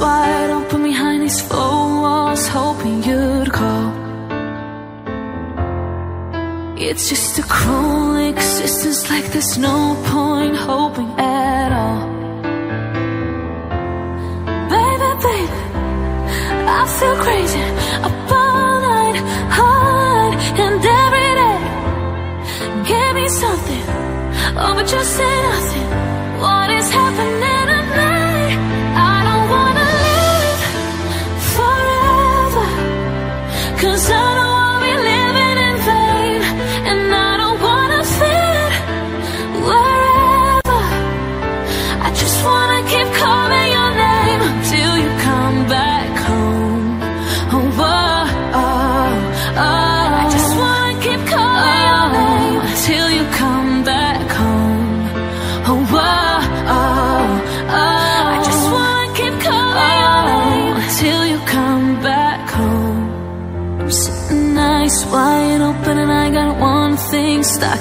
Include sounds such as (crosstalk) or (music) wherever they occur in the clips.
wide open behind these four walls, hoping you'd call. It's just a cruel existence, like there's no point hoping at all. Baby, baby, I feel crazy up all night, all night, and every day. Give me something, oh, but just say nothing. What is happening?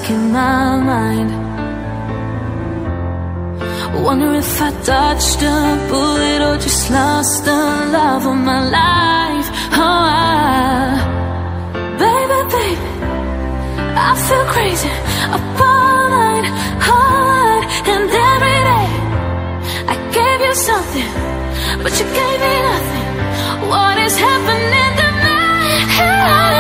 in my mind. Wonder if I dodged a bullet or just lost the love of my life. Oh, I, baby, baby, I feel crazy up all night, all night, and every day. I gave you something, but you gave me nothing. What is happening to me?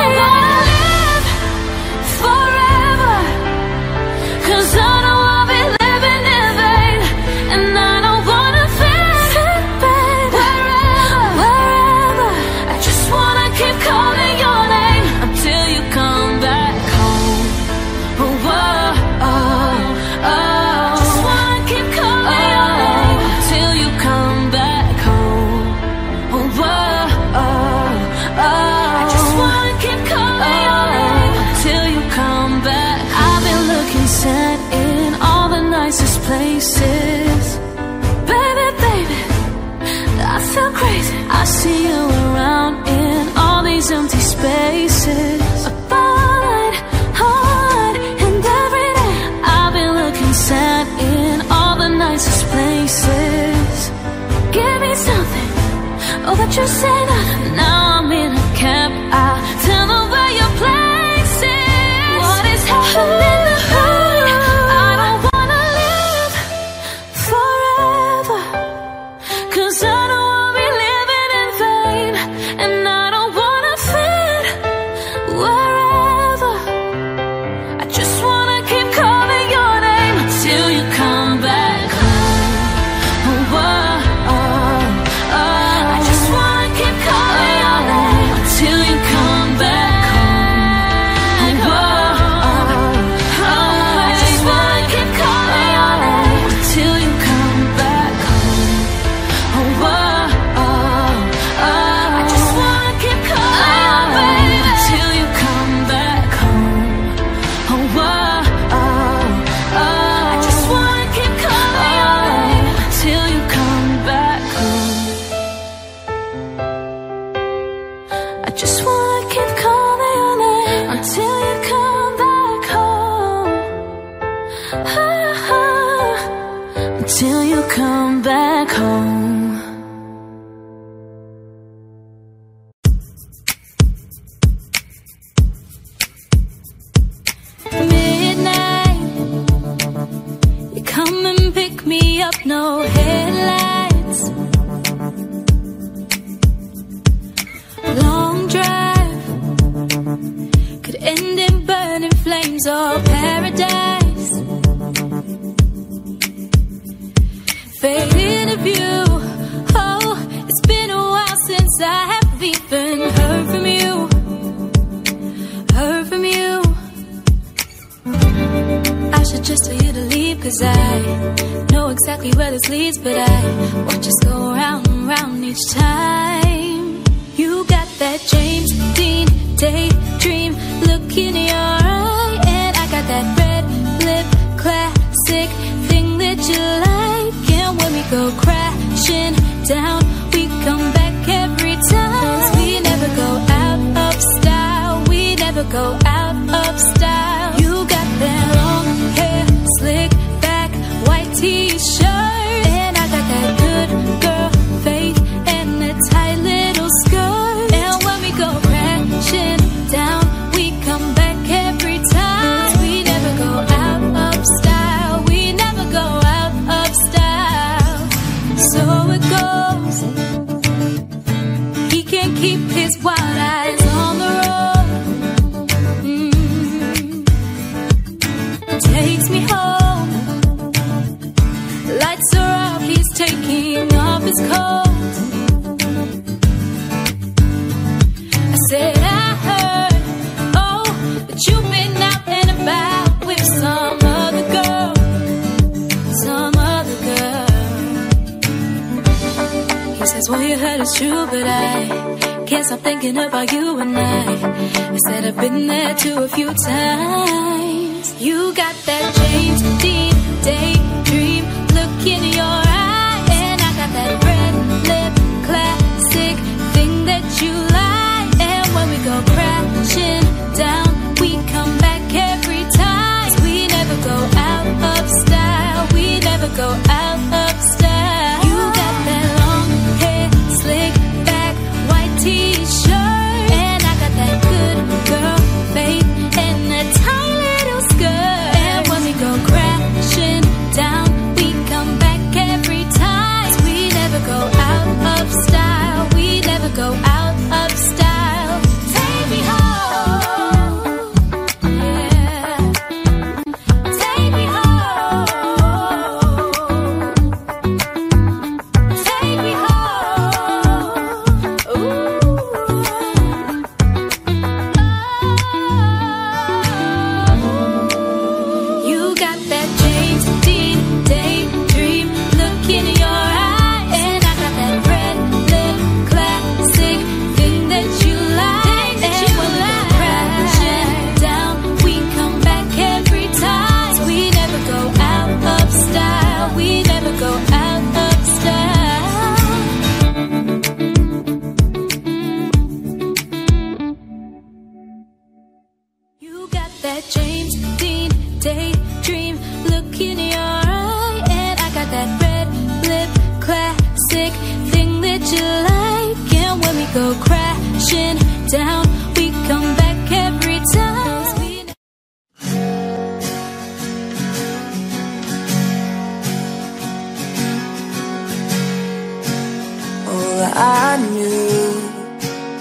I knew.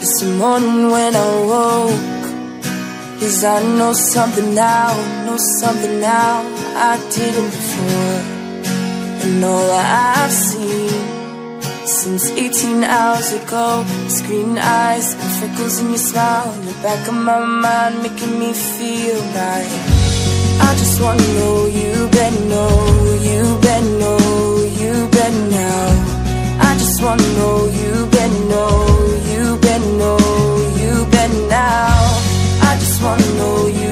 It's the morning when I woke Cause I know something now, know something now I didn't before. And all I've seen Since 18 hours ago Screen eyes and freckles in your smile In the back of my mind making me feel right. I just wanna know you better know You better know, you better know just wanna know you know, you know, you now. I just wanna know you.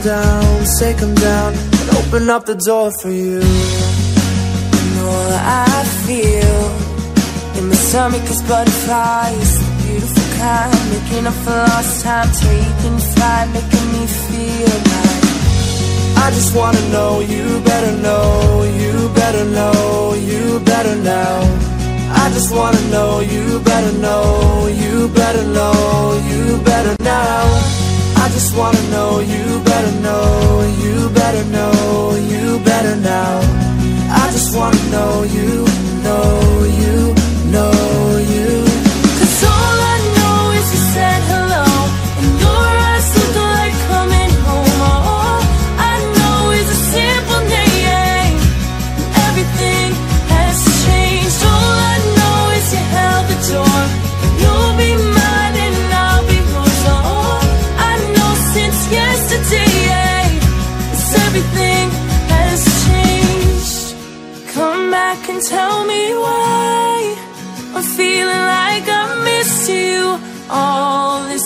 come down, say come down And open up the door for you. And all I feel. In my stomach is butterflies The beautiful kind. Making up for lost time Taking flight, making me feel like I just wanna know You better know You better know You better know. I just wanna know you better know, you better know, you better know. I just wanna know you better know, you better know, you better now. I just wanna know you, know you, know you. tell me why I'm feeling like I missed you all this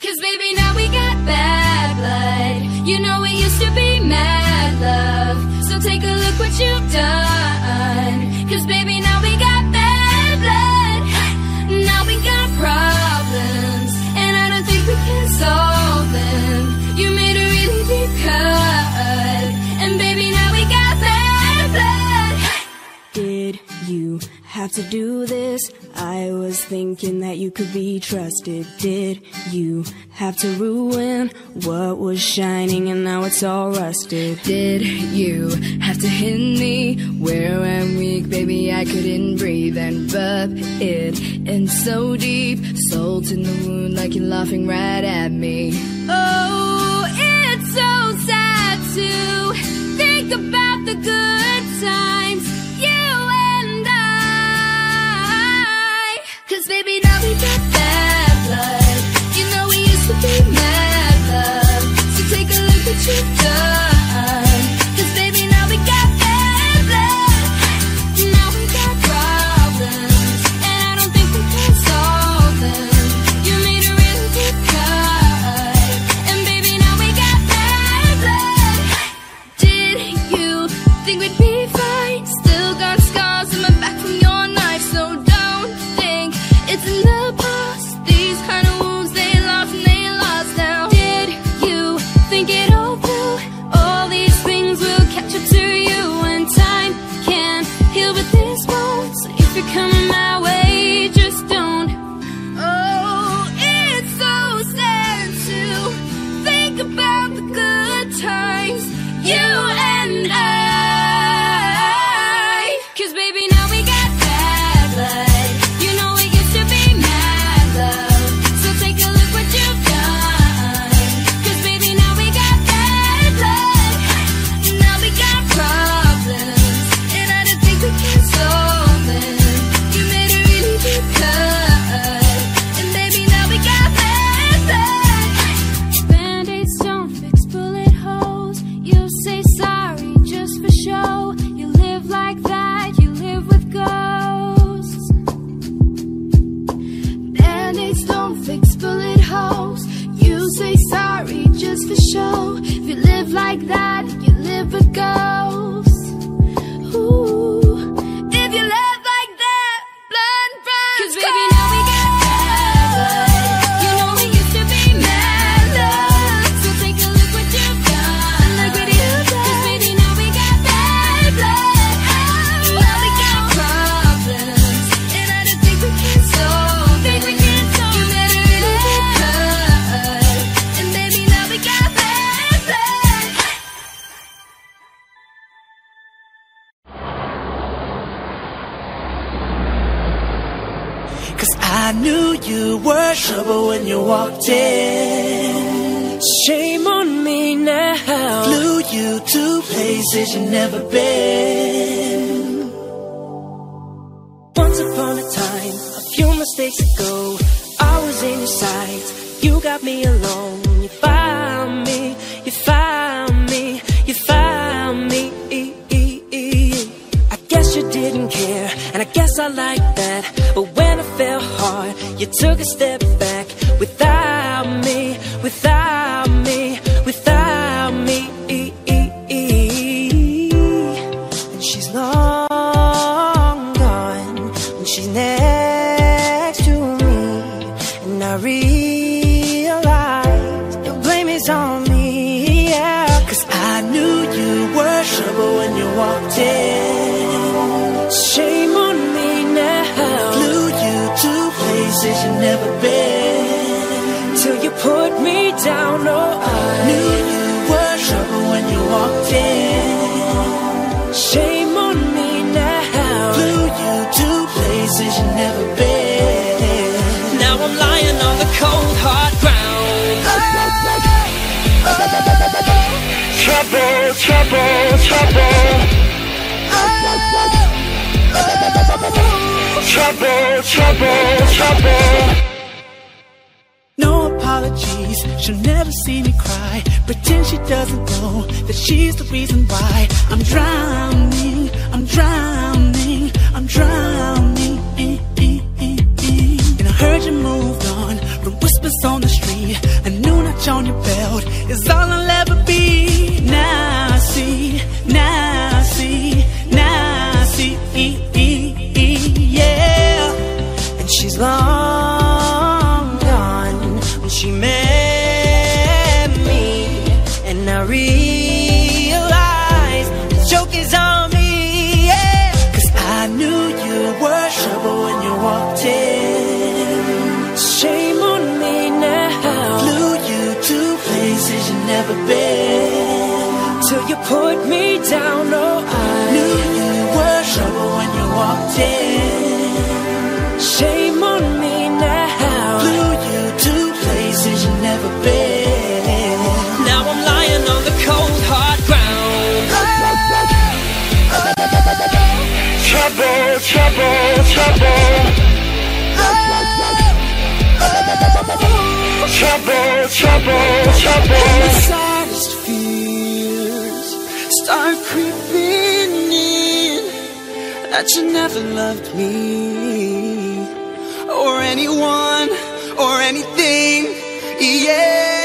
Cause baby, now we got bad blood. You know it used to be mad love. So take a look what you've done. Cause baby, now we got bad blood. Now we got problems. And I don't think we can solve them. You made a really deep cut. And baby, now we got bad blood. Did you have to do this? thinking that you could be trusted. Did you have to ruin what was shining and now it's all rusted? Did you have to hit me where I'm weak, baby? I couldn't breathe and burp it in so deep. Salt in the wound like you're laughing right at me. Oh, it's so sad to think about the good times. Baby, now we got bad blood. You know we used to be mad love. So take a look at you done. I realized the blame is on me, yeah. Cause I knew you were trouble when you walked in. Shame on me now. Flew you to places you never been. Till you put me down, oh, I trouble, trouble, trouble. Oh. Trouble, trouble, trouble. No apologies, she'll never see me cry. Pretend she doesn't know that she's the reason why I'm drowning, I'm drowning, I'm drowning. And I heard you moved on the whispers on the street, a new notch on your belt is all I'll ever be. Now I see, now. down. No, I knew you were trouble when you walked in. Shame on me now. Blew you to places you never been. Now I'm lying on the cold hard ground. Oh, oh, oh. Trouble, trouble, trouble. Trouble, trouble, trouble. that you never loved me or anyone or anything. Yeah.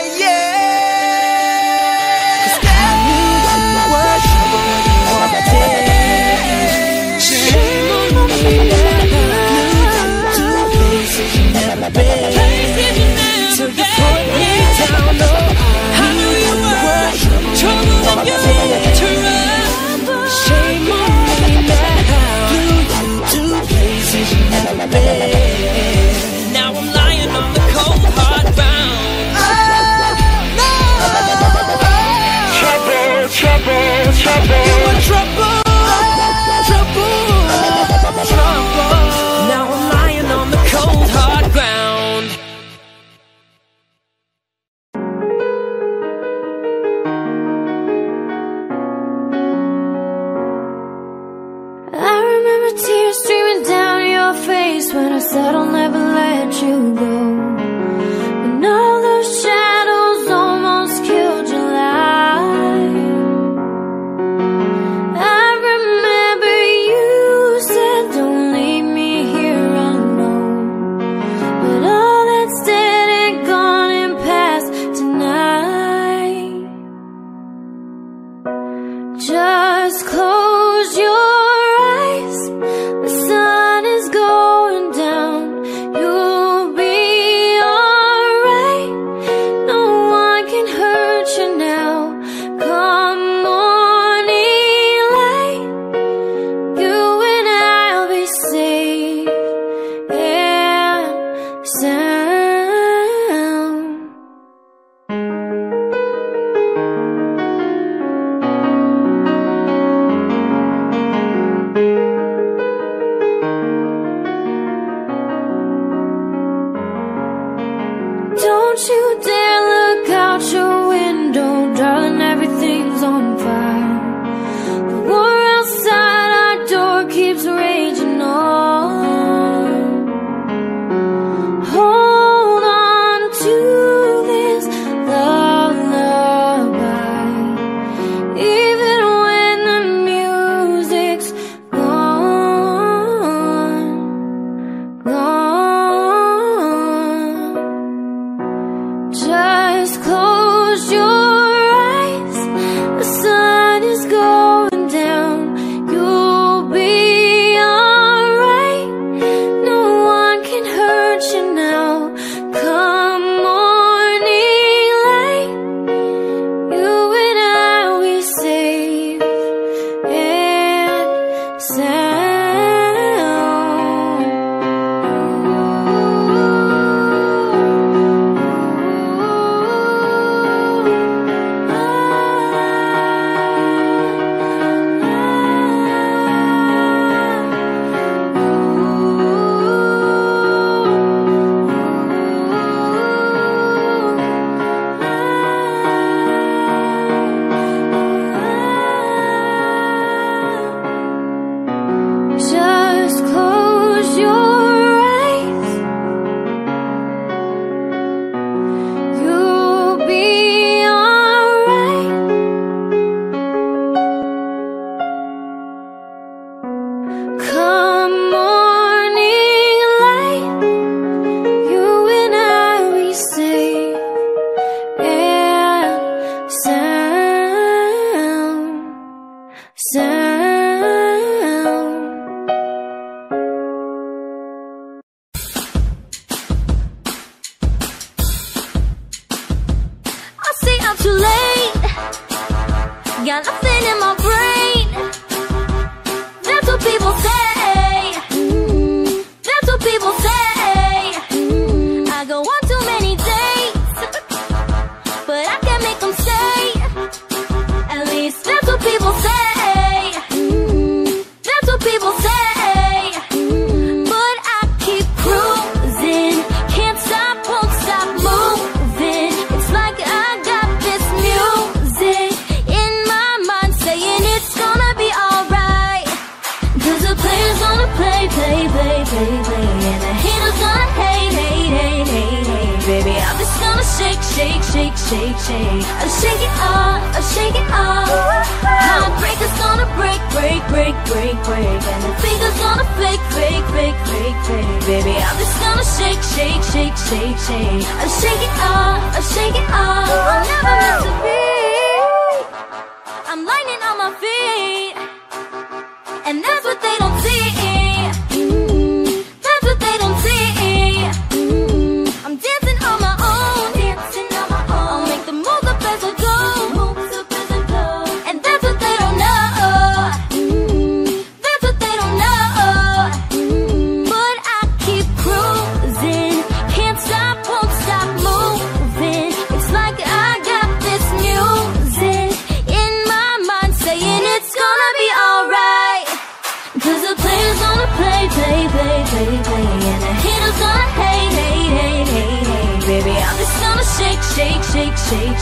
you go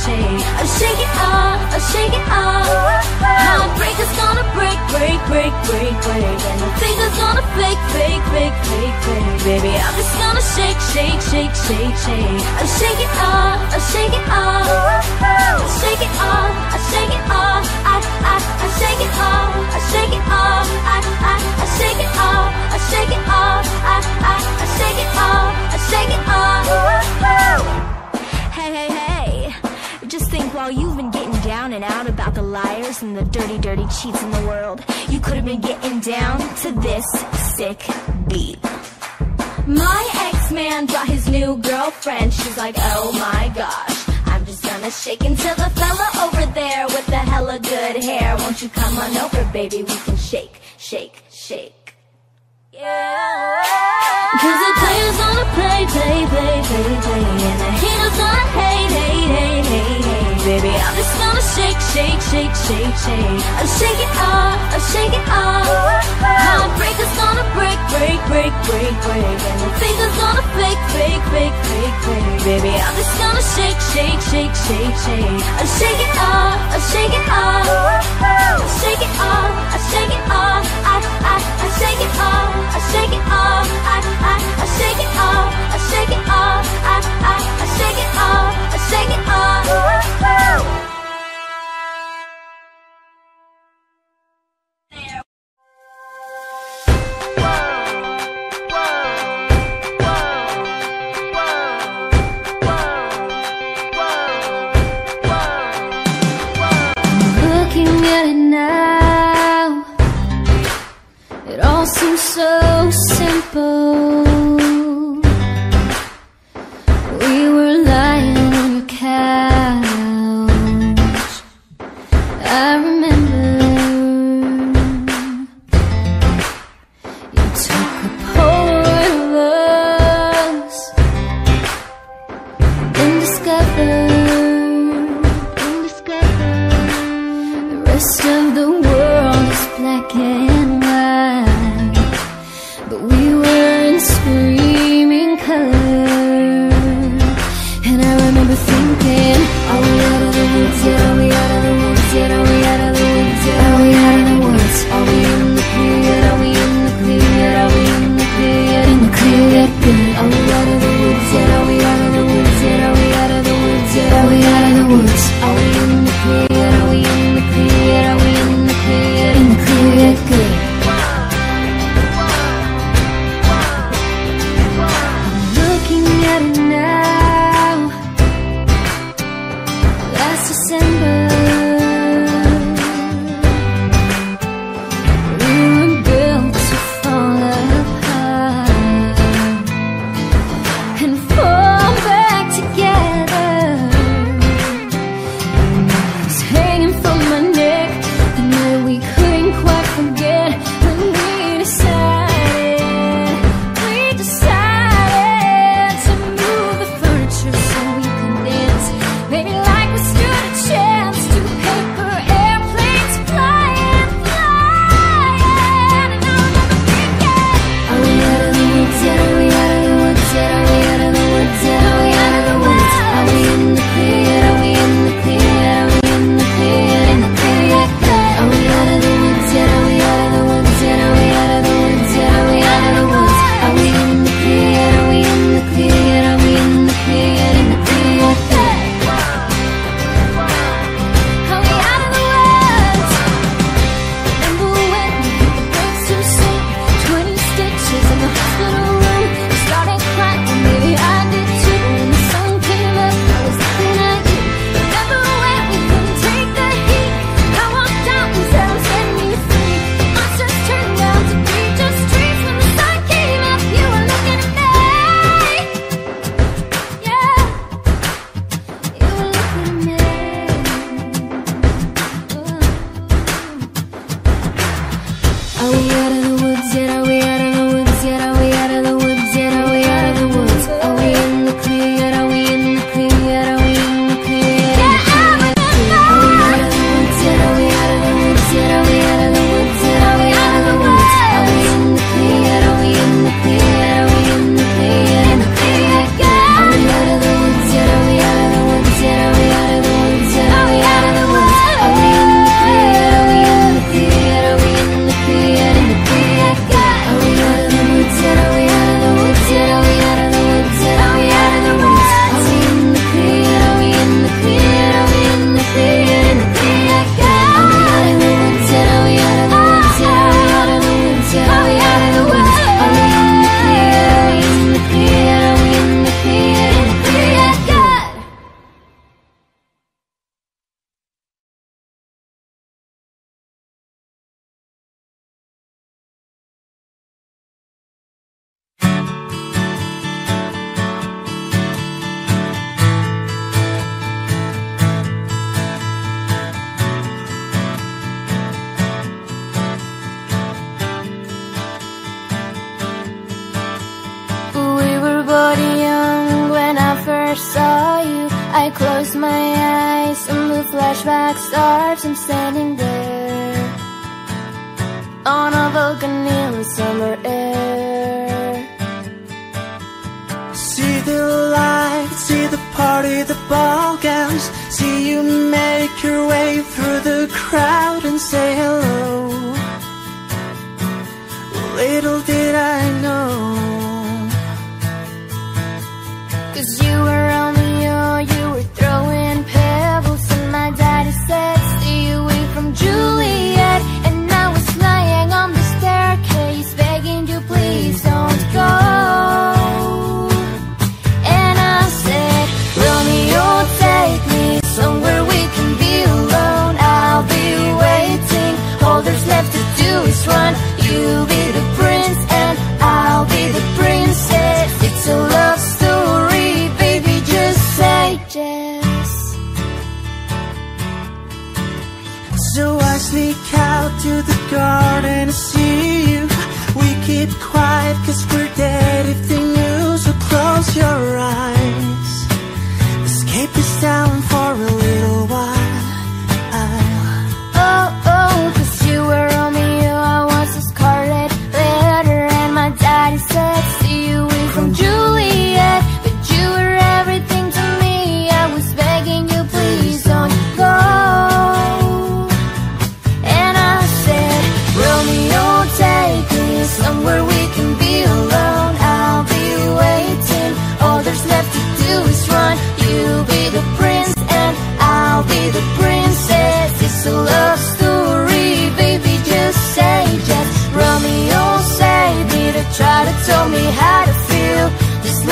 shake, it off, shake it off. Gonna break, break, break, break, break. And gonna fake, fake, fake, fake, fake. Baby, I'm just gonna shake, shake, shake, shake, shake. It shake it off. I shake it off, I shake it off. I, I, I shake it off, I shake it off. I, I, I shake it off, I shake it off. I, I, I shake it off, I shake it off. Hey, hey, hey. While you've been getting down and out about the liars and the dirty, dirty cheats in the world, you could have been getting down to this sick beat. My ex-man brought his new girlfriend. She's like, oh my gosh. I'm just gonna shake until the fella over there with the hella good hair. Won't you come on over, baby? We can shake, shake, shake. Yeah. Cause the players gonna play, play, play, play, play. And the haters gonna hate, hate, hate, hate, hate. Baby, I'm just gonna shake, shake, shake, shake, shake. I shake it off, I shake it off. Heartbreaker's gonna break, break, break, break, break. And the finger's gonna fake, fake, fake, fake, fake. Baby, I'm just gonna shake, shake, shake, shake, shake. I shake it off, I shake it off. I shake it off, I shake it off. I, I, I shake it off, I shake it off. I, I, I shake it off, I shake it off. I, I, I shake it off, I shake it. Looking at it now, it all seems so simple.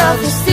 Love is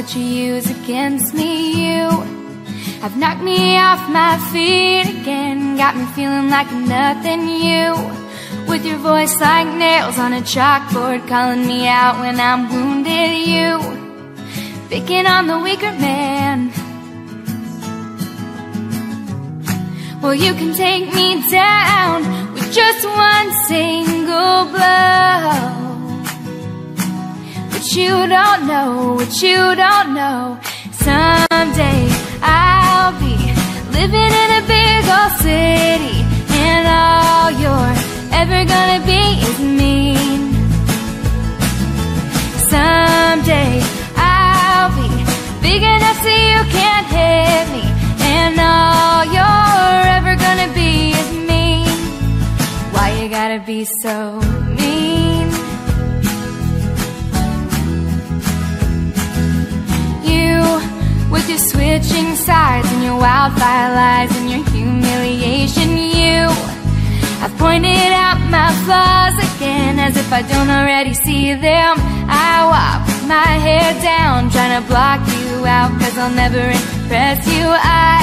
that you use against me, you have knocked me off my feet again, got me feeling like nothing. You, with your voice like nails on a chalkboard, calling me out when I'm wounded. You, picking on the weaker man. Well, you can take me down with just one single blow. But you don't know, what you don't know. Someday I'll be living in a big old city, and all you're ever gonna be is mean. Someday I'll be big enough so you can't hit me, and all you're ever gonna be is mean. Why you gotta be so mean? With your switching sides and your wildfire lies and your humiliation, you have pointed out my flaws again as if I don't already see them. I walk my hair down, trying to block you out, cause I'll never impress you. I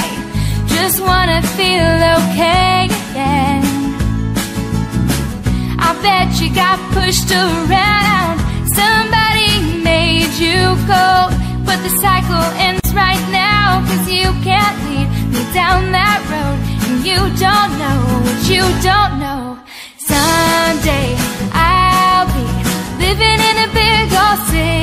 just wanna feel okay again. I bet you got pushed around. Somebody made you cold. But the cycle now. Cause you can't lead me down that road. And you don't know what you don't know. Someday I'll be living in a big old city.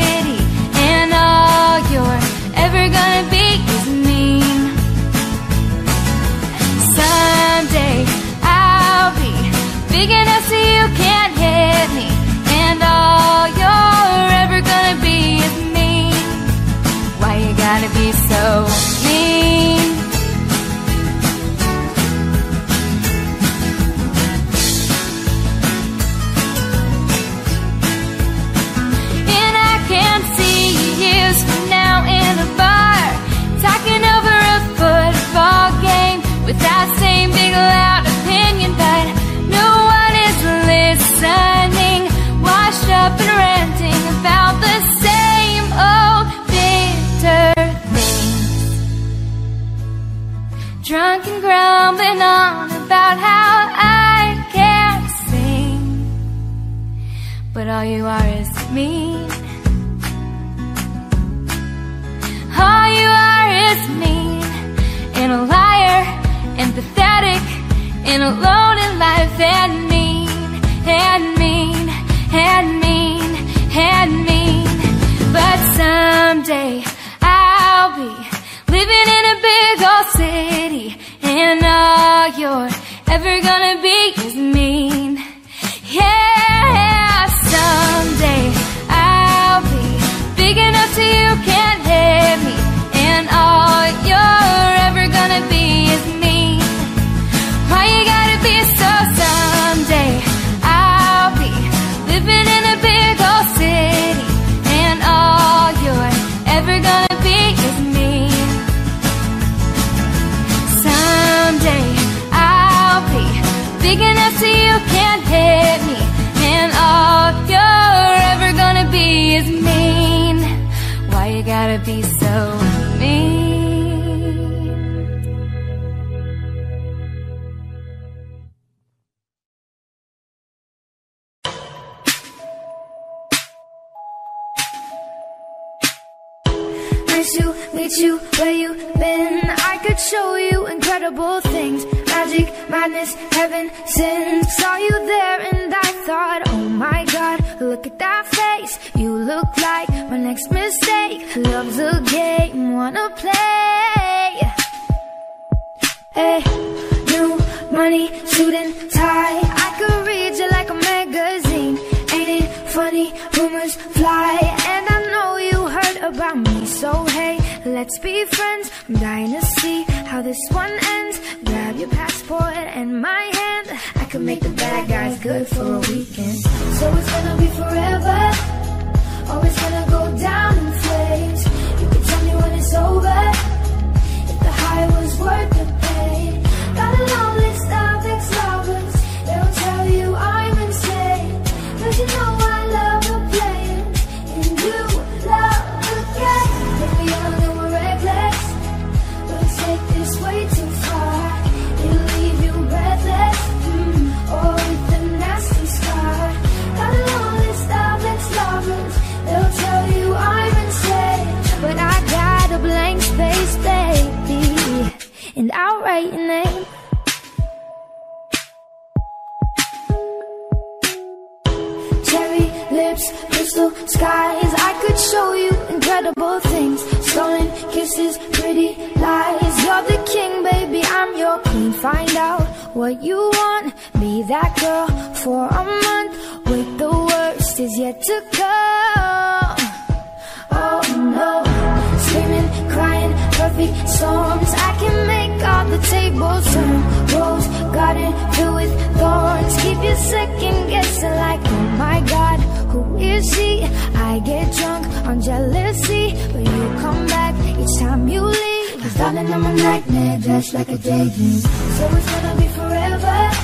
second guessing like, oh my God, who is she? I get drunk on jealousy, but you come back each time you leave. Cause darling, I'm a nightmare, just like a daydream. So it's gonna be forever.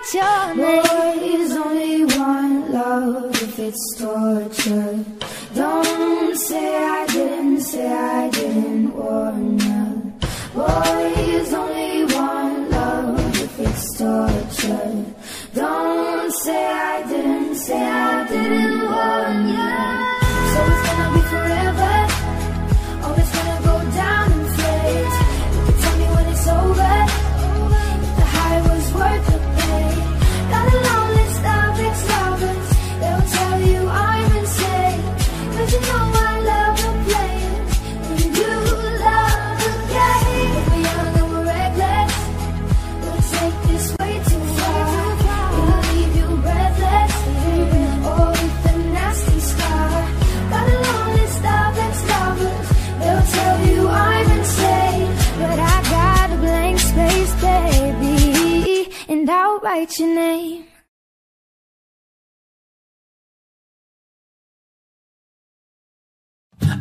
write your name. Only one love if it's torture. Don't say I didn't, say I didn't warn you. Boys only one love if it's torture. Don't say I didn't, say I didn't. write your name.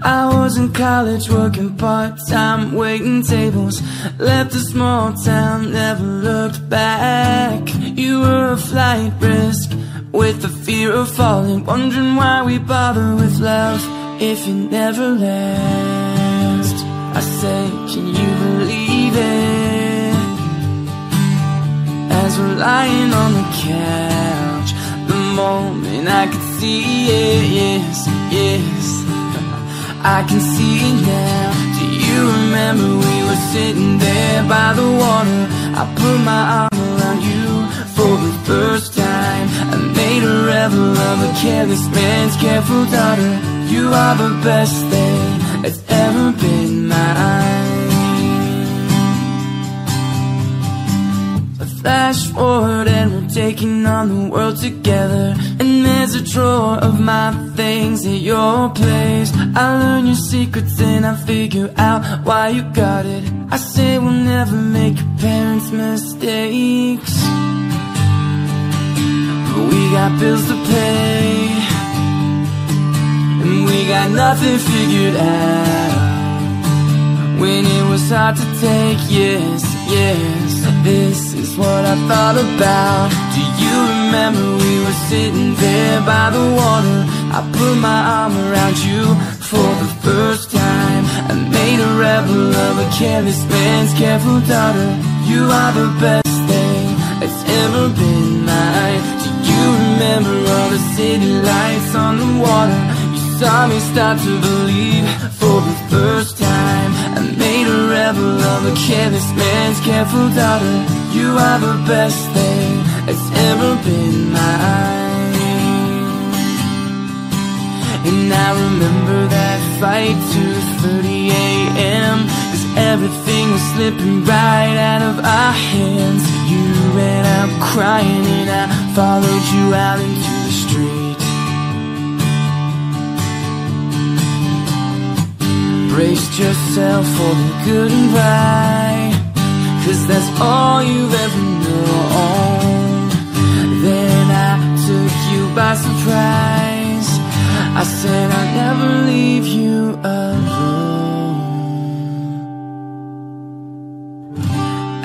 I was in college working part-time, waiting tables Left a small town, never looked back You were a flight risk, with the fear of falling Wondering why we bother with love, if it never lasts I say, can you believe it? were lying on the couch. The moment I could see it, yes, yes. (laughs) I can see it now. Do you remember we were sitting there by the water? I put my arm around you for the first time. I made a rebel of a careless man's careful daughter. You are the best thing that's ever been mine. Flash forward and we're taking on the world together. And there's a drawer of my things at your place. I learn your secrets and I figure out why you got it. I say we'll never make your parents' mistakes. But we got bills to pay. And we got nothing figured out. When it was hard to take, yes, yes This is what I thought about. Do you remember we were sitting there by the water? I put my arm around you for the first time. I made a rebel of a careless man's careful daughter. You are the best thing that's ever been mine. Do you remember all the city lights on the water? You saw me start to believe for the first time made a rebel of a careless man's careful daughter You are the best thing that's ever been mine And I remember that fight 2.30 a.m. Cause everything was slipping right out of our hands You ran out crying and I followed you out into Braced yourself for the good and right. Cause that's all you've ever known. Then I took you by surprise. I said I'd never leave you alone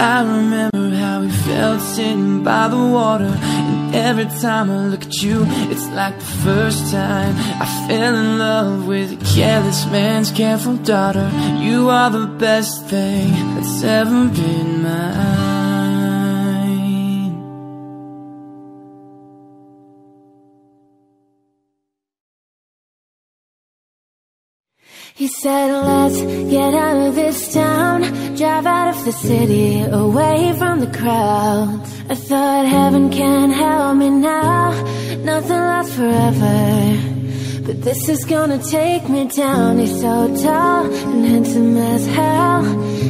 I remember how we felt sitting by the water And every time I look at you It's like the first time I fell in love with a careless man's careful daughter. You are the best thing that's ever been mine He said, let's get out of this town. Drive out of the city, away from the crowd. I thought heaven can help me now. Nothing lasts forever. But this is gonna take me down. He's so tall and handsome as hell.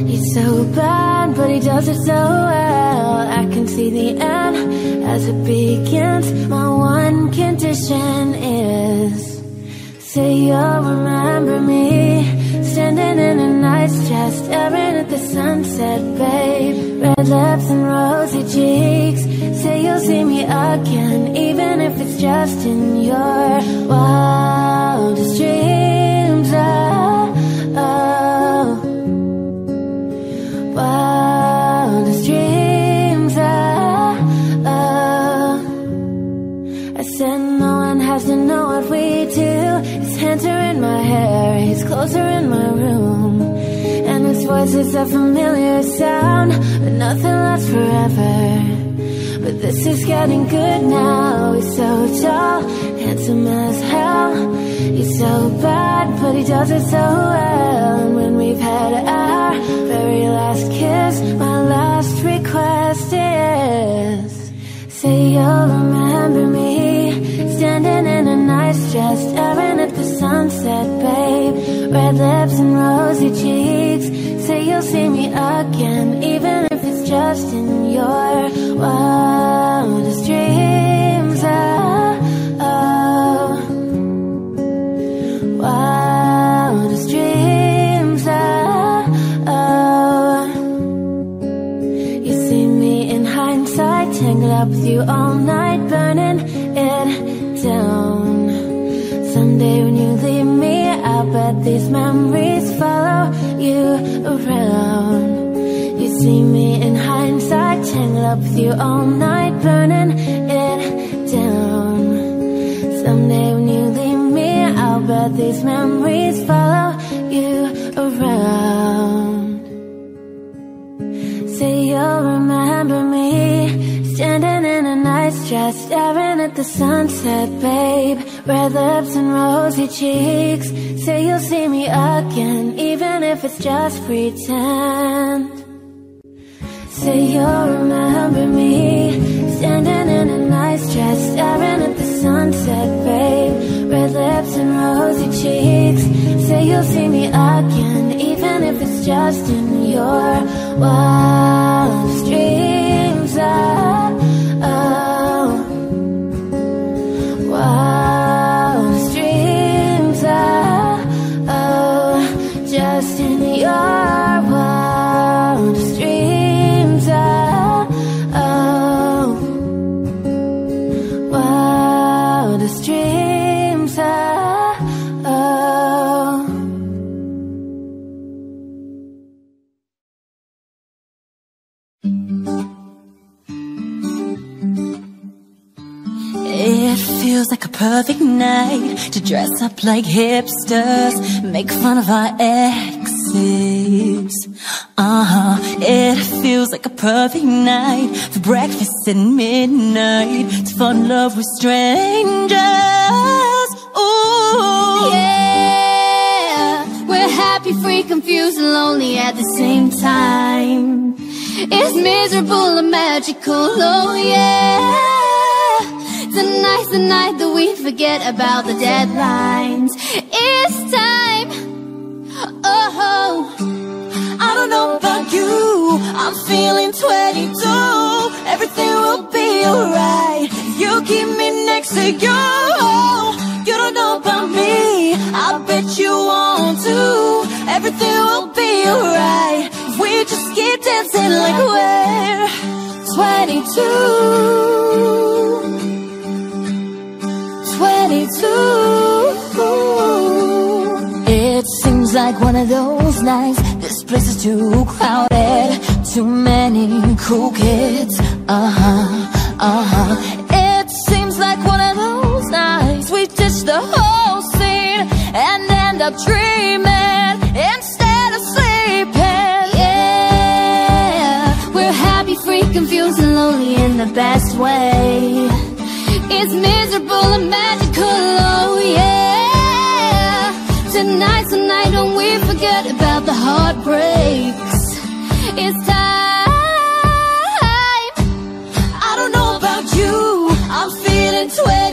He's so bad, but he does it so well. I can see the end as it begins. My one condition is Say you'll remember me. Standing in a nice dress Staring at the sunset, babe. Red lips and rosy cheeks. Say you'll see me again Even if it's just in your wildest dreams. Oh, oh. Wildest dreams oh, oh. I said no one has to know what we do Are in my hair, his clothes are in my room. And his voice is a familiar sound But nothing lasts forever. But this is getting good now He's so tall, handsome as hell. He's so bad, but he does it so well. And when we've had our very last kiss My last request is Say you'll remember me Standing in a nice dress Staring at the sunset, babe Red lips and rosy cheeks Say you'll see me again Even if it's just in your wildest dreams oh, oh. Wildest dreams oh, oh. You see me in hindsight, tangled up with you all night, burning it down. These memories follow you around. You see me in hindsight, tangled up with you all night, burning it down. Someday when you leave me, I'll bet these memories follow you around. Say you'll remember me Standing in a nice dress Staring at the sunset, babe Red lips and rosy cheeks. Say you'll see me again Even if it's just pretend. Say you'll remember me Standing in a nice dress Staring at the sunset, babe. Red lips and rosy cheeks. Say you'll see me again Even if it's just in your dress up like hipsters, make fun of our exes. Uh huh. It feels like a perfect night for breakfast at midnight to fall in love with strangers. Ooh. Yeah, we're happy, free, confused, and lonely at the same time. It's miserable and magical, oh yeah. Tonight's the night that we forget about the deadlines. It's time. Oh, I don't know about you, I'm feeling 22. Everything will be alright. You keep me next to you. You don't know about me, I bet you want to. Everything will be alright. We just keep dancing like we're 22. 22. It seems like one of those nights. This place is too crowded. Too many cool kids. Uh huh, uh huh. It seems like one of those nights. We ditch the whole scene and end up dreaming instead of sleeping. Yeah, we're happy, free, confused, and lonely in the best way. It's miserable and magical, oh yeah. Tonight's the night when we forget about the heartbreaks. It's time. I don't know about you, I'm feeling 22.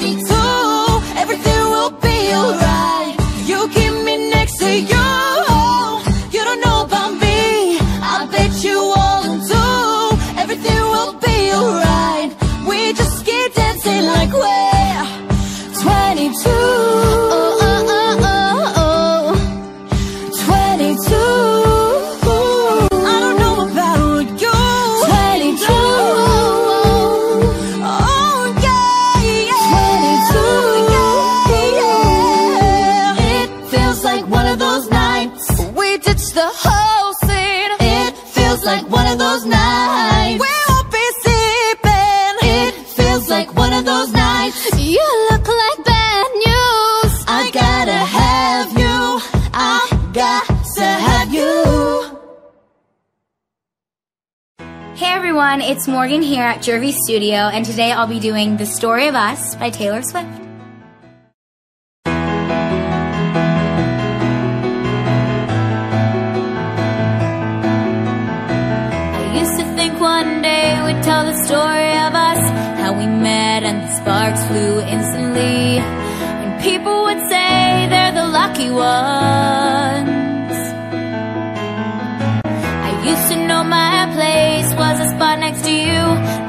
Everyone, it's Morgan here at Jervy Studio, and today I'll be doing The Story of Us by Taylor Swift. I used to think one day we'd tell the story of us, how we met and the sparks flew instantly. And people would say they're the lucky ones. Know my place was a spot next to you.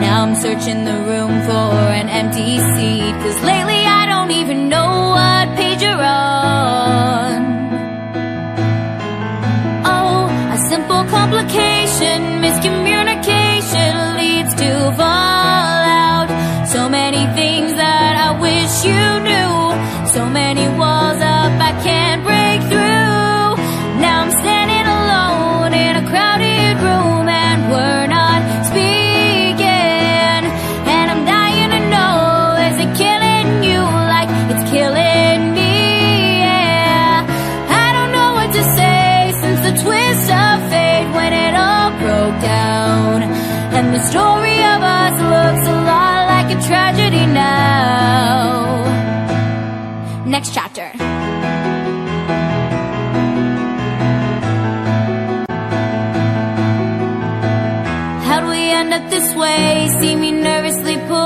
Now I'm searching the room for an empty seat. Cause lately I don't even know what page you're on. Oh, a simple complication,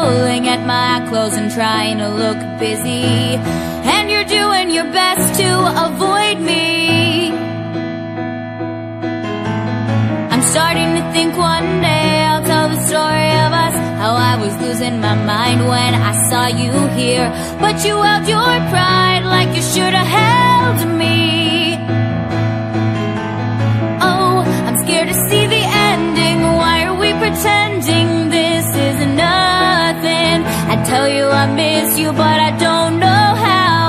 pulling at my clothes and trying to look busy. And you're doing your best to avoid me. I'm starting to think one day I'll tell the story of us. How I was losing my mind when I saw you here. But you held your pride like you should have held me. tell you I miss you, but I don't know how.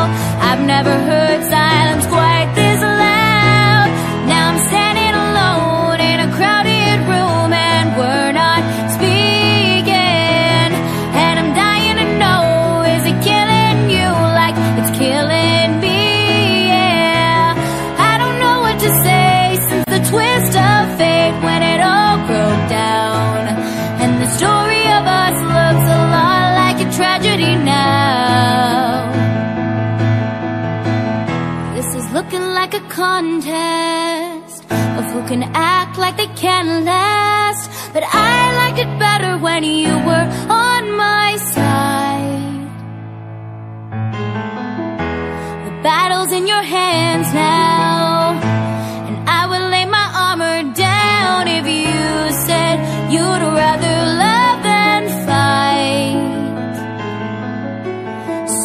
I've never heard silence quite. can act like they can last. But I liked it better when you were on my side. The battle's in your hands now. And I would lay my armor down if you said you'd rather love than fight.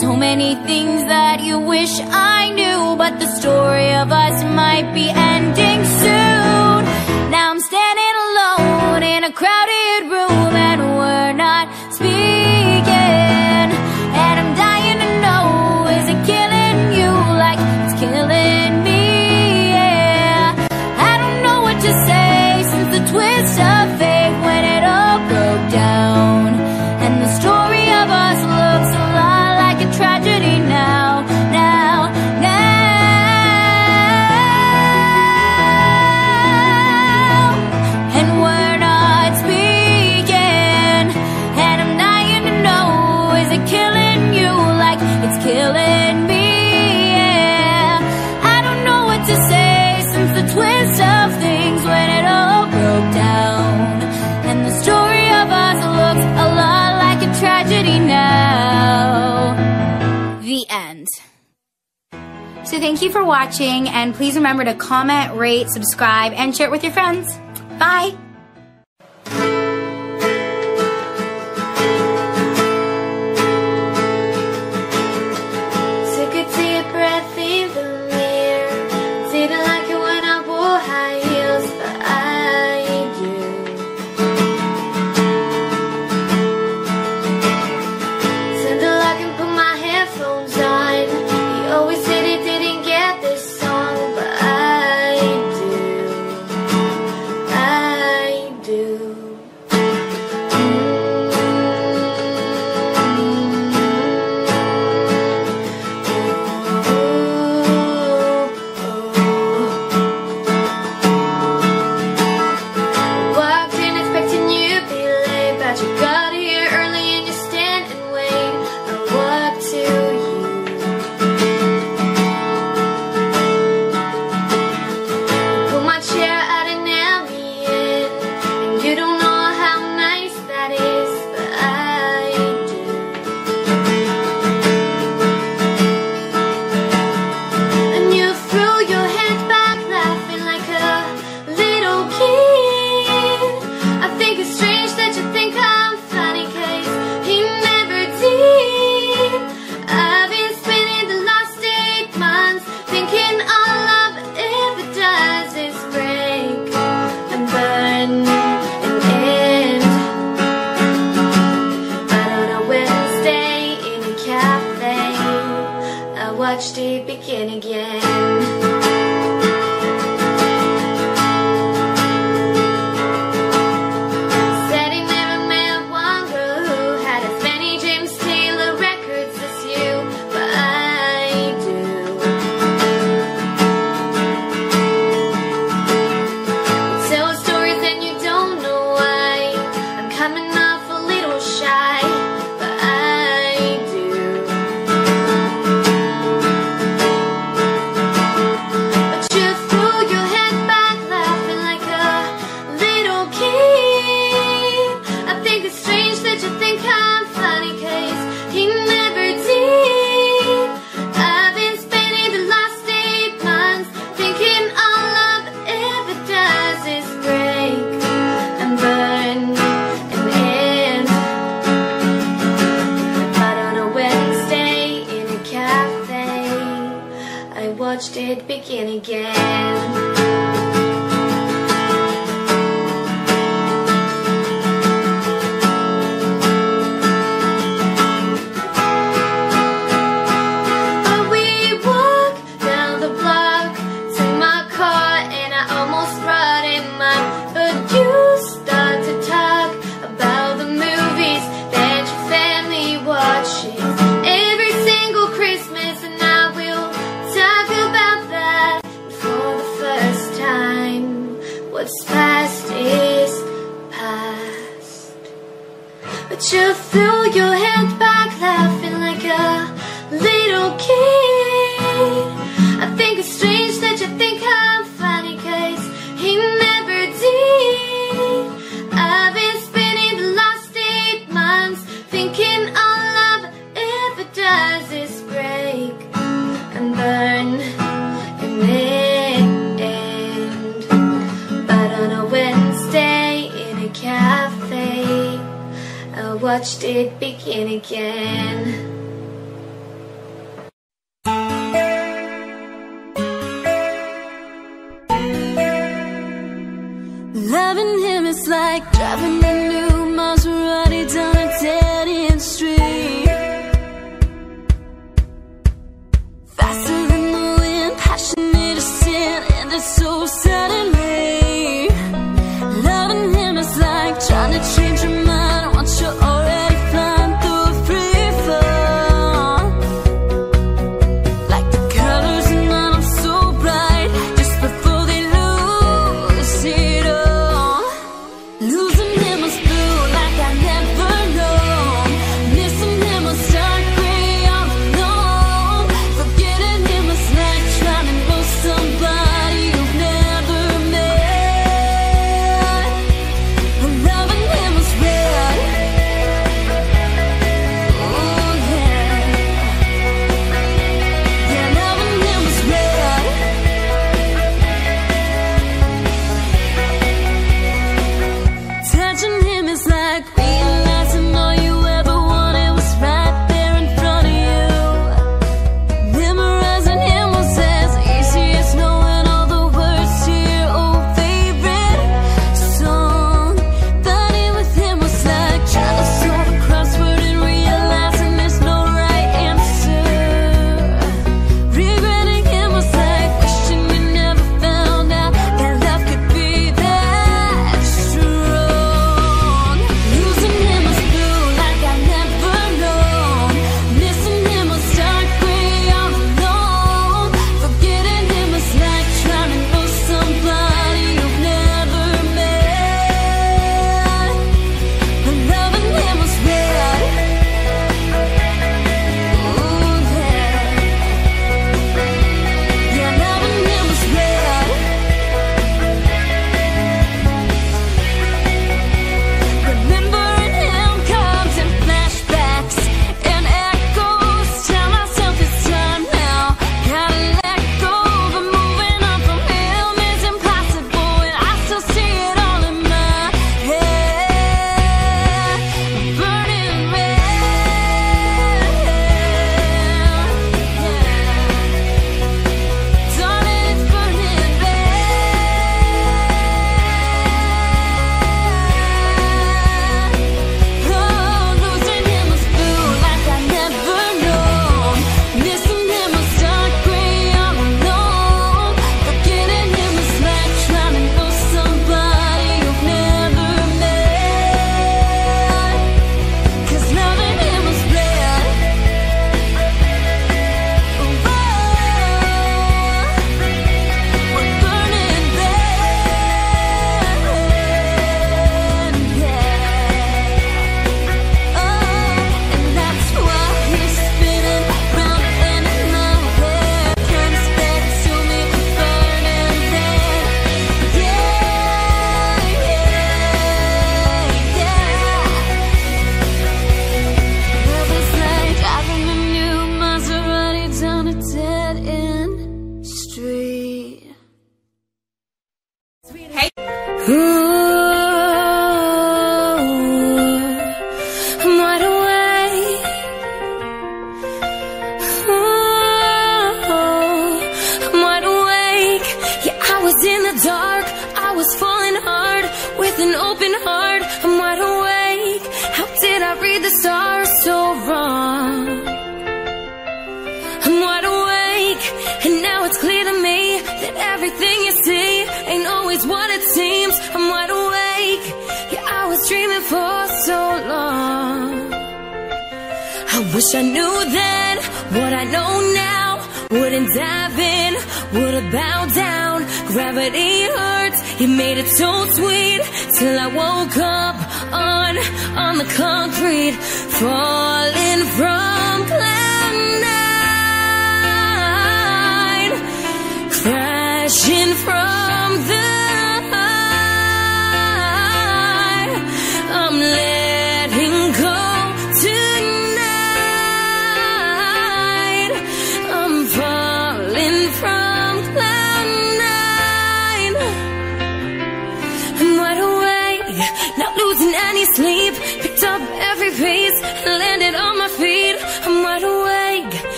So many things that you wish I knew But the story of us might be Thank you for watching, and please remember to comment, rate, subscribe, and share it with your friends. Bye!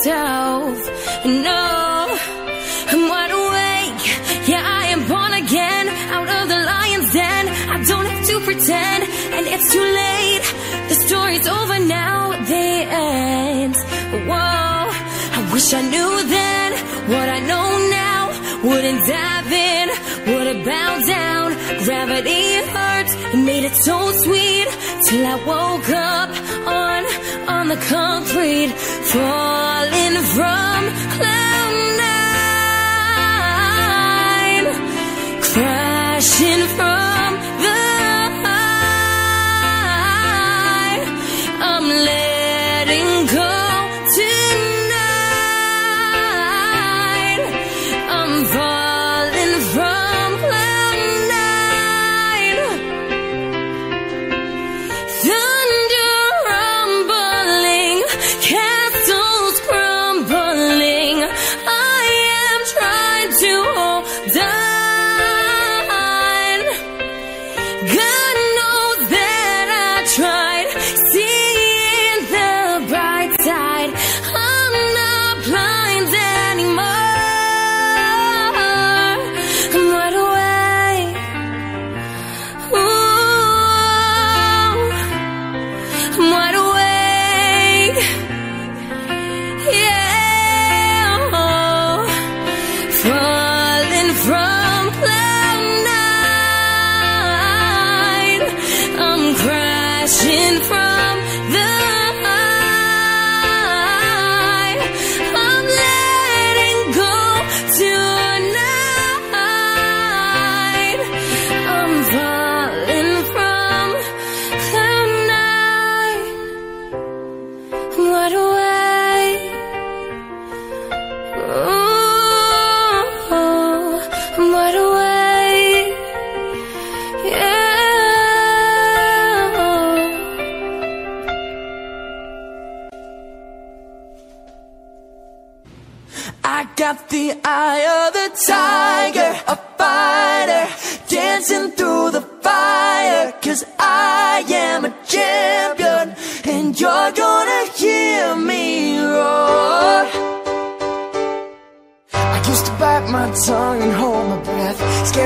Myself. No, I'm wide awake. Yeah, I am born again, out of the lion's den. I don't have to pretend, and it's too late. The story's over now, the end. Whoa, I wish I knew then what I know now. Wouldn't dive in, would've bowed down. Gravity hurts, made it so sweet. Till I woke up on, on the concrete. Falling from cloud nine. Crashing from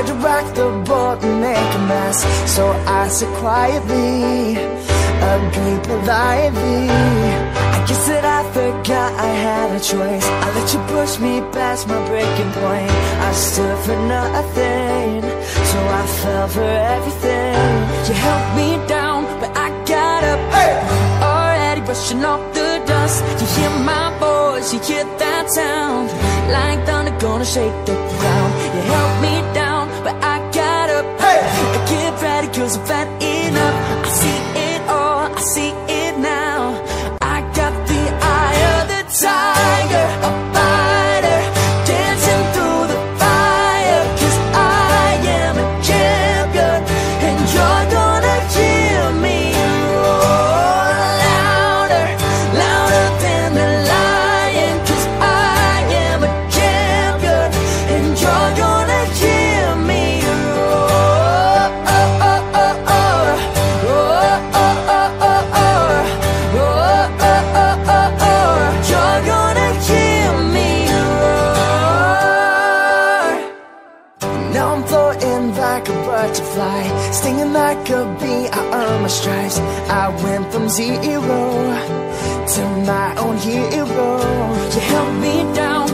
to rock the boat and make a mess. So I sit quietly, agree politely. I guess that I forgot I had a choice. I let you push me past my breaking point. I stood for nothing, so I fell for everything. You held me down, but I got up. Already brushing off the dust. You hear my voice, you hear that sound. Like thunder gonna shake the ground. You held me ready, cause butterfly, stinging like a bee. I earn my stripes. I went from zero to my own hero. You held me down,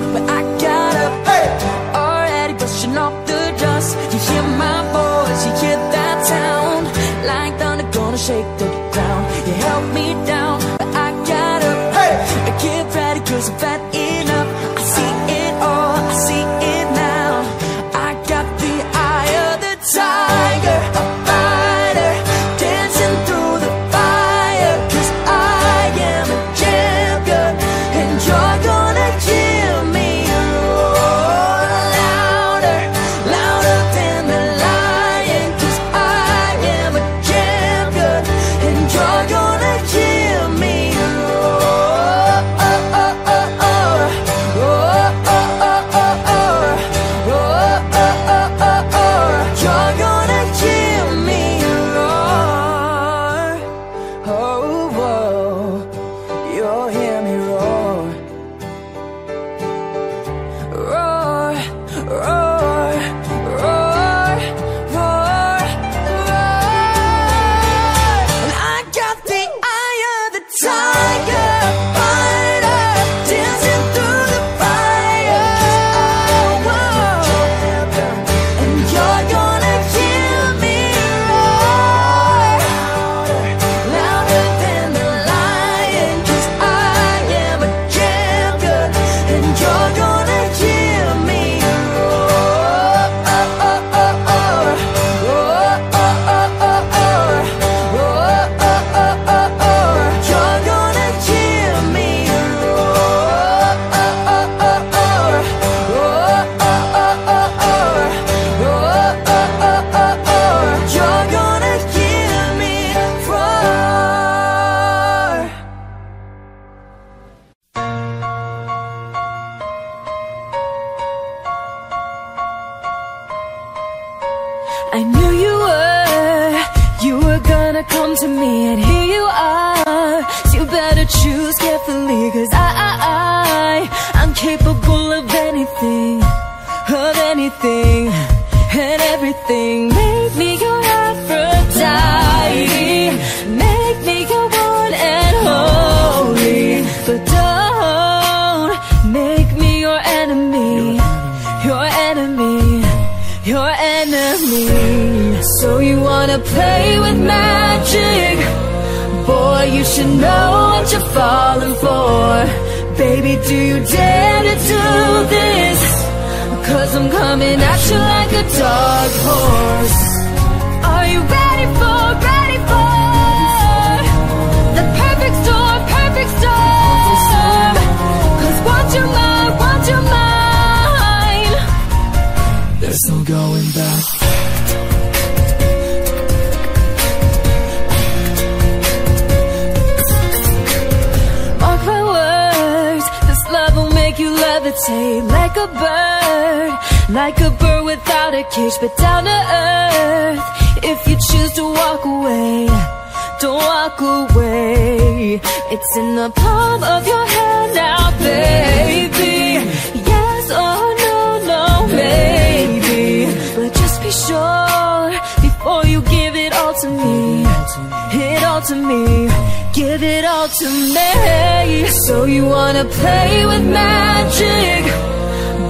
me, give it all to me. So you wanna play with magic?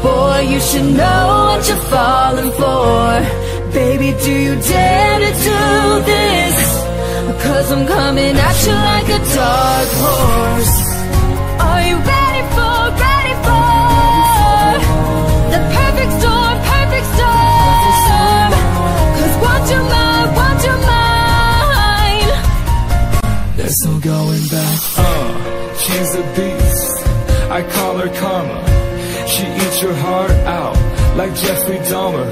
Boy, you should know what you're falling for. Baby, do you dare to do this? Cause I'm coming at you like a dark horse. Your heart out like Jeffrey Dahmer.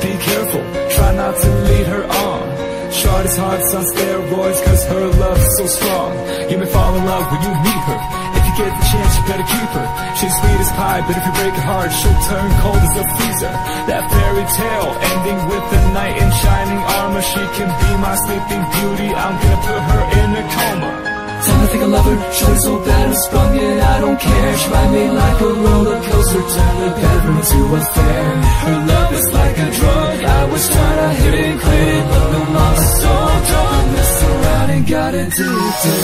Be careful, try not to lead her on. Shorty's heart's on steroids cause her love's so strong. You may fall in love when you meet her. If you get the chance, you better keep her. She's sweet as pie, but if you break her heart, she'll turn cold as a freezer. That fairy tale ending with a knight in shining armor. She can be my sleeping beauty. I'm gonna put her in a coma. Time to think I love her, so bad I'm sprung it, I don't care She ride me like a roller coaster, turn the bedroom into a fair Her love is like a drug, I was trying to hit it quick But no mama so dumb, messed around and got addicted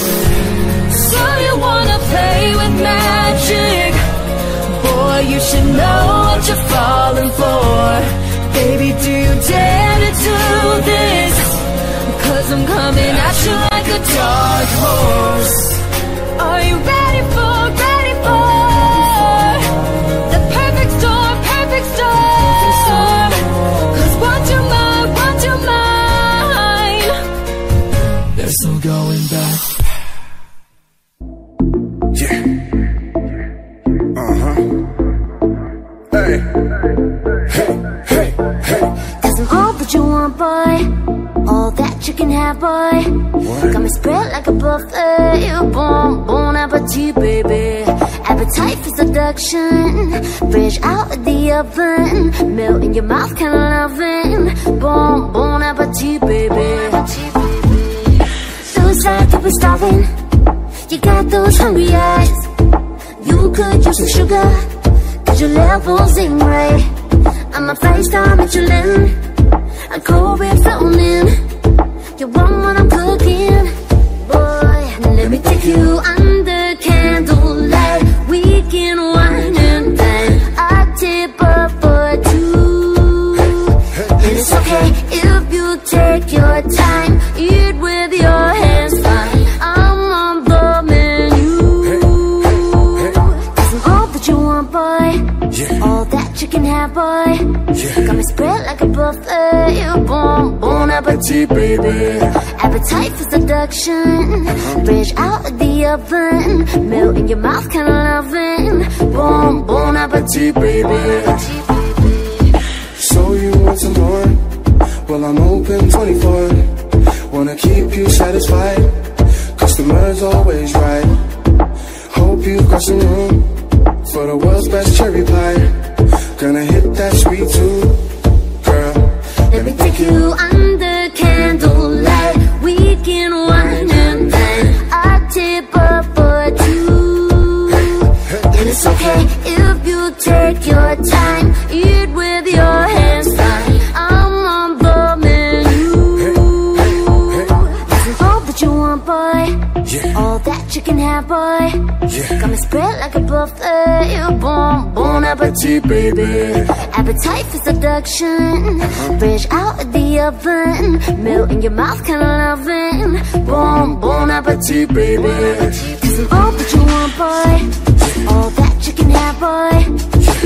So you wanna play with magic? Boy, you should know what you're falling for. Baby, do you dare to do this? Cause I'm coming at you like a dark horse. Are you ready for, ready for the perfect storm, perfect storm? Cause want you mine, want you mine. There's no going back Yeah. Uh huh. Hey. Hey, hey, hey. All that you want, boy. All that can have, boy. Got me spread like a buffet. You bon, bon appetit, baby. Appetite for seduction. Fresh out of the oven. Melt in your mouth, kinda loving. Bon, bon appetit, baby. Like you been starving. You got those hungry eyes. You could use some sugar. Cause your levels ain't right. I'm a five star Michelin. A cold red floating. You want what I'm cooking, boy? Let me take you spread like a buffet. You bon, bon appetit, baby. Appetite for seduction. Fresh out of the oven. Melt in your mouth, kinda loving. Bon, bon appetit, baby. So you want some more? Well, I'm open 24. Wanna keep you satisfied. Customers always right. Hope you've got some room for the world's best cherry pie. Gonna hit that sweet too, girl. Let me take you under candle. boy. Yeah. Got me spread like a buffet. Eh, you bon, bon appetit, baby. Appetite for seduction. Uh-huh. Fresh out of the oven. Melt in your mouth, kinda loving. Bon, bon appetit, baby. Cause I'm all that you want, boy. All that you can have, boy.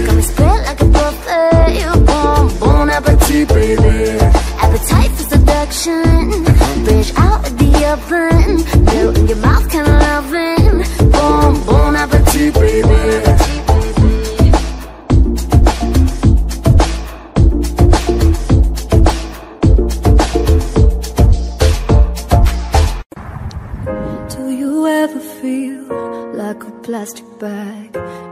Got me spread like a buffet. Eh, you bon, bon appetit, baby. Appetite for seduction. Uh-huh. Fresh out of the oven. Melt in your mouth, kinda loving.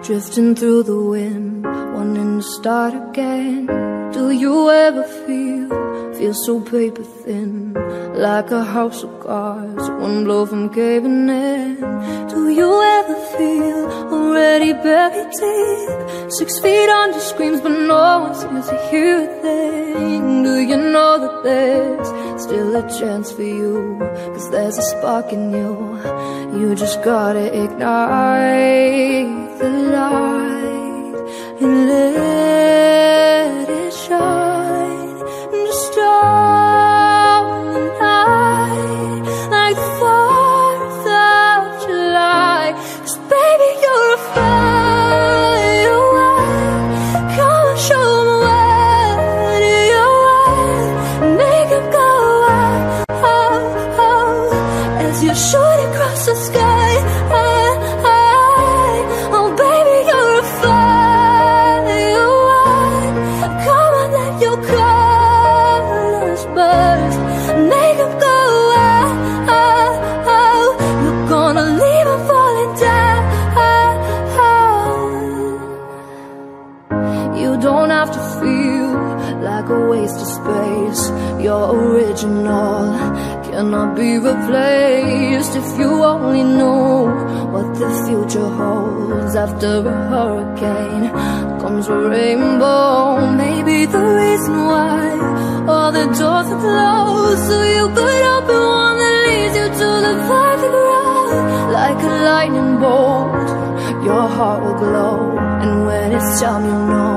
Drifting through the wind, wanting to start again? Do you ever feel feel so paper thin, like a house of cards, one blow from caving in? Do you ever feel already buried deep, six feet under screams, but no one seems to hear a thing? Do you know that there's still a chance for you? Cause there's a spark in you. You just gotta ignite the light and let it shine. Just on be replaced. If you only knew what the future holds after a hurricane comes a rainbow. Maybe the reason why all the doors are closed, so you could open one that leads you to the perfect road, like a lightning bolt. Your heart will glow, and when it's time, you know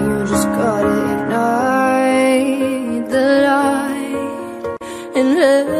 you just gotta ignite the light and let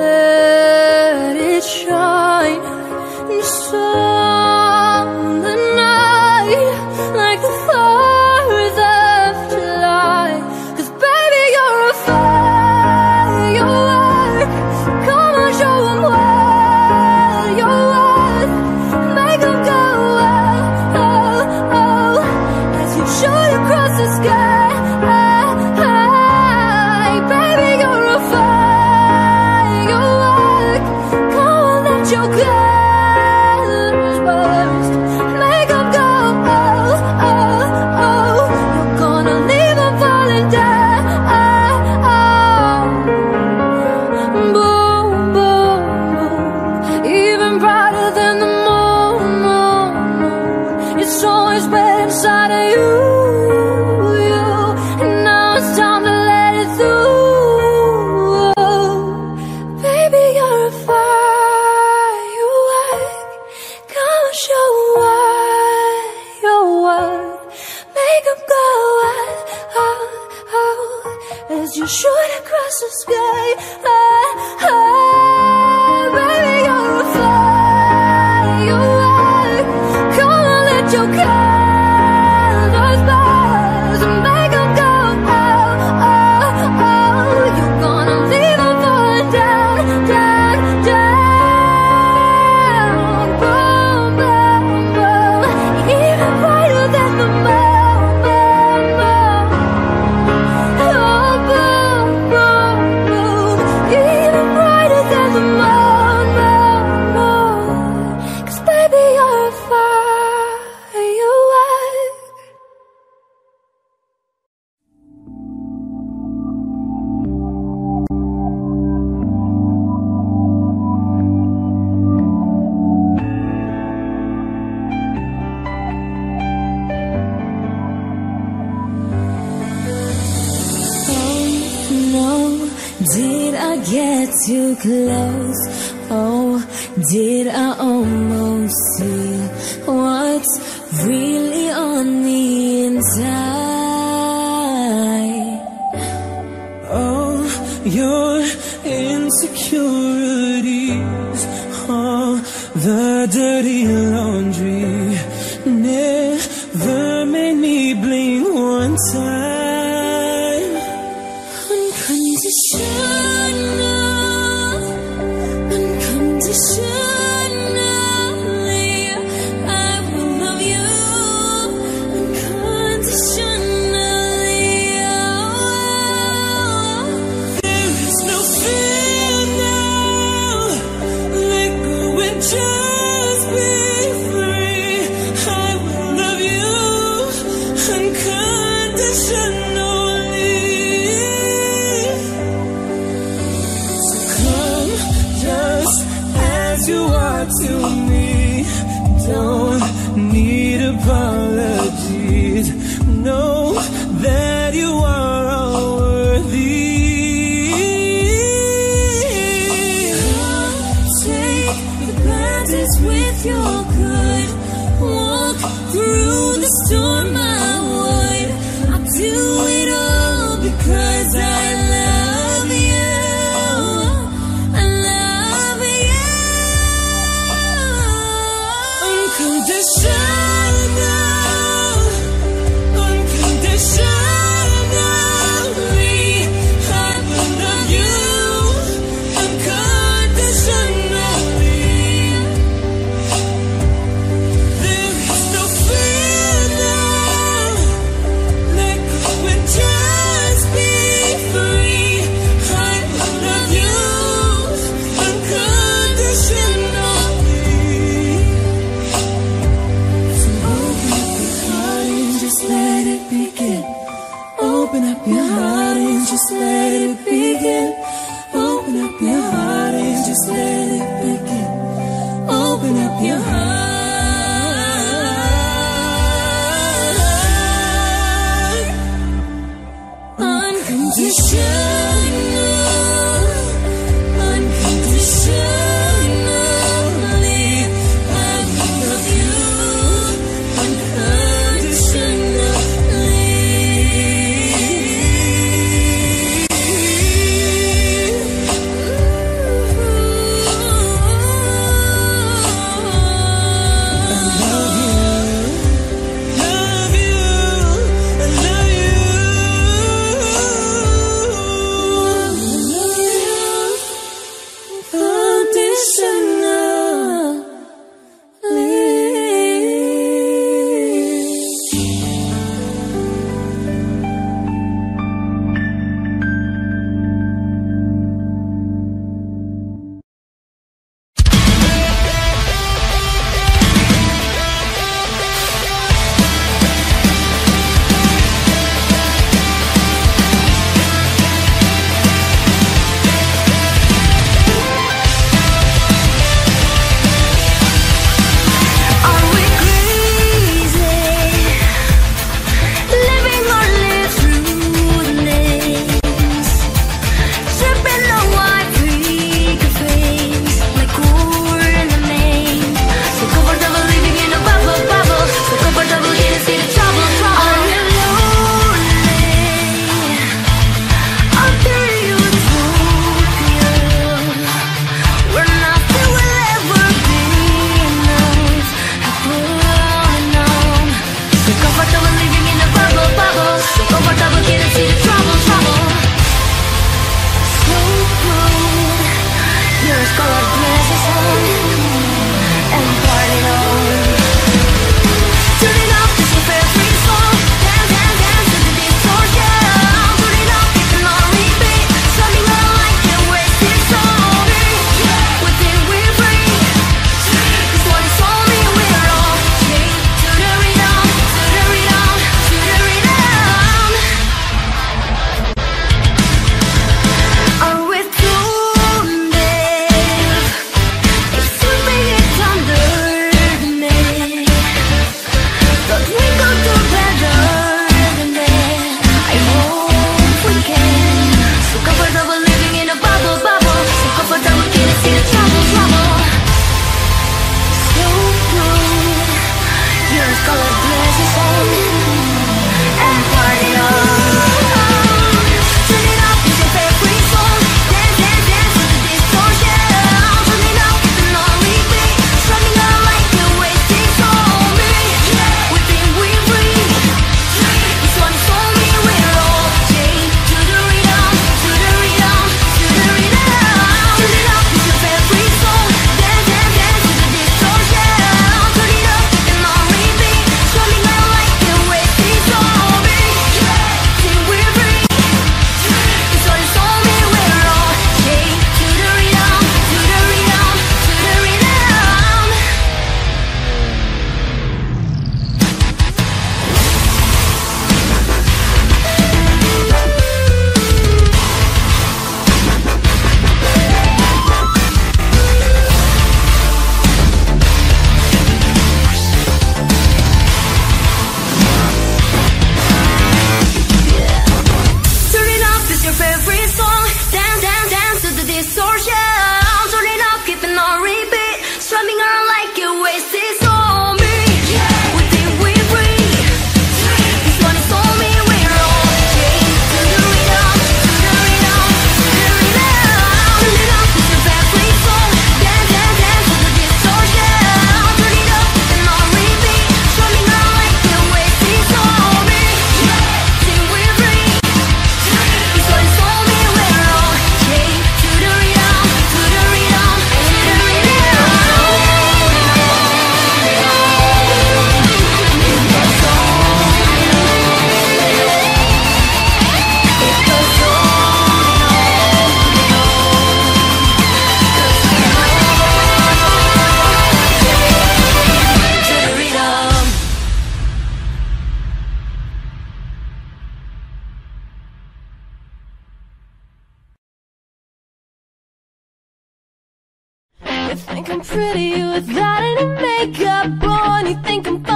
pretty without any makeup on. You think I'm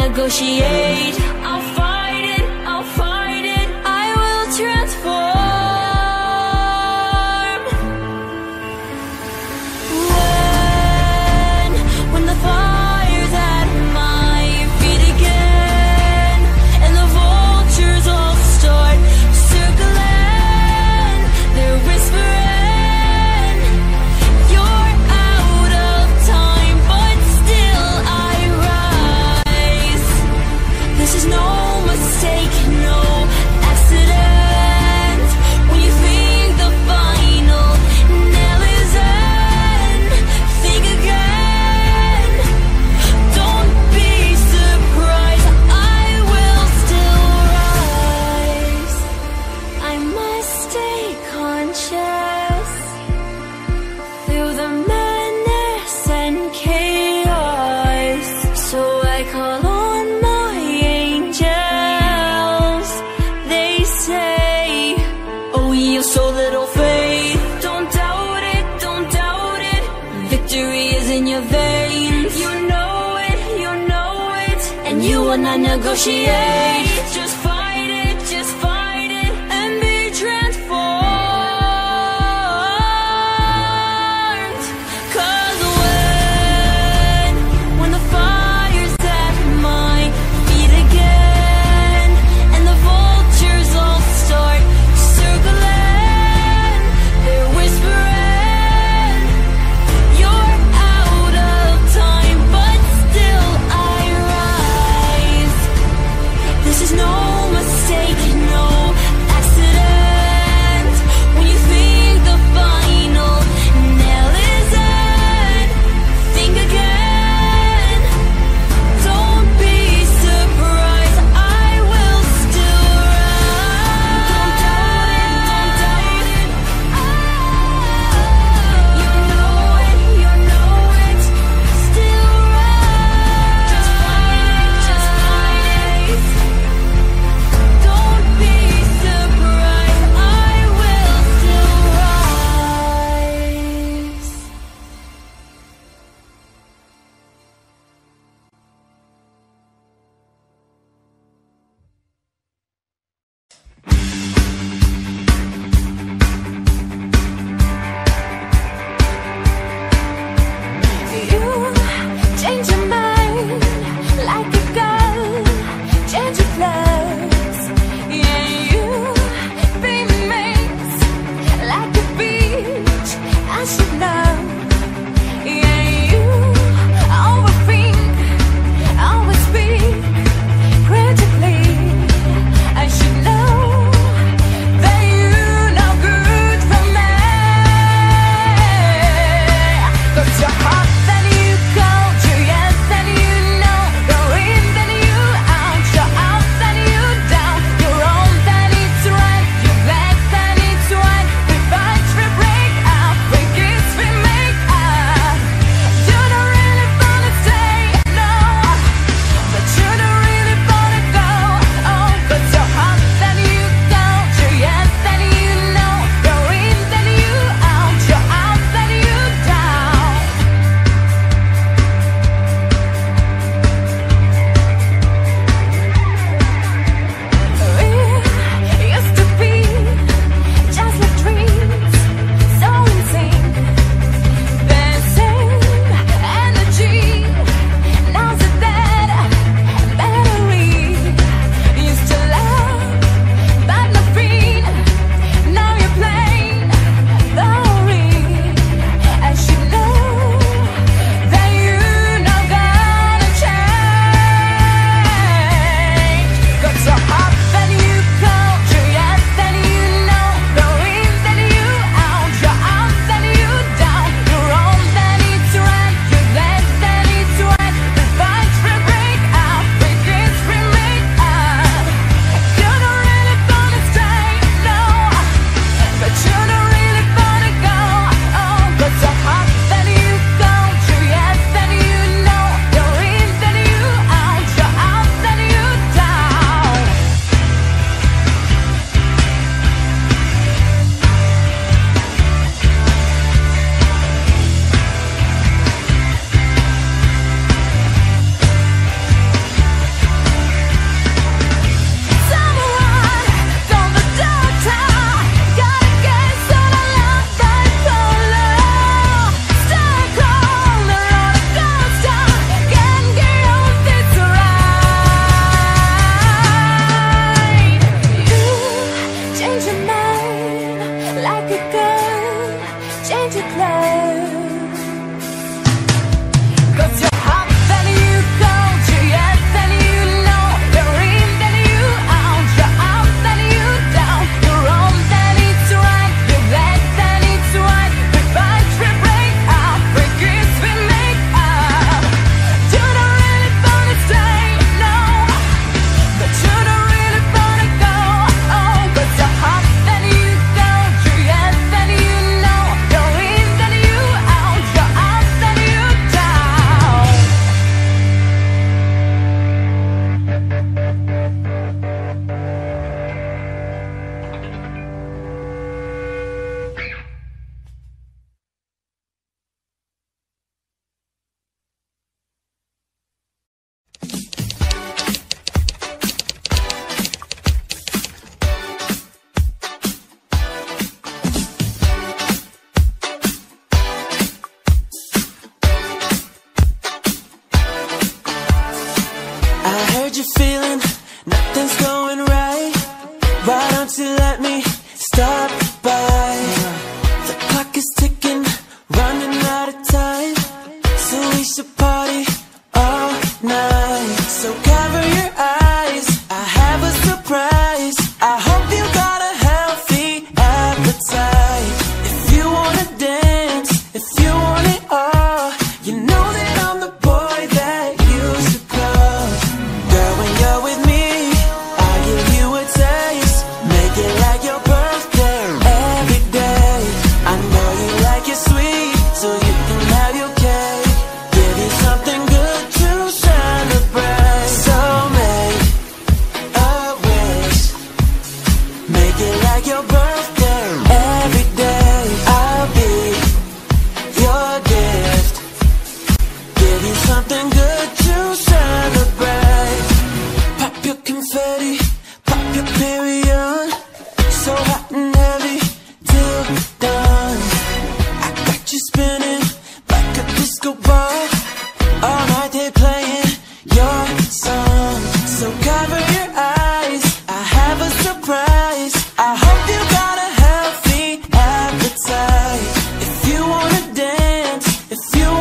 negotiate. Cannot negotiate.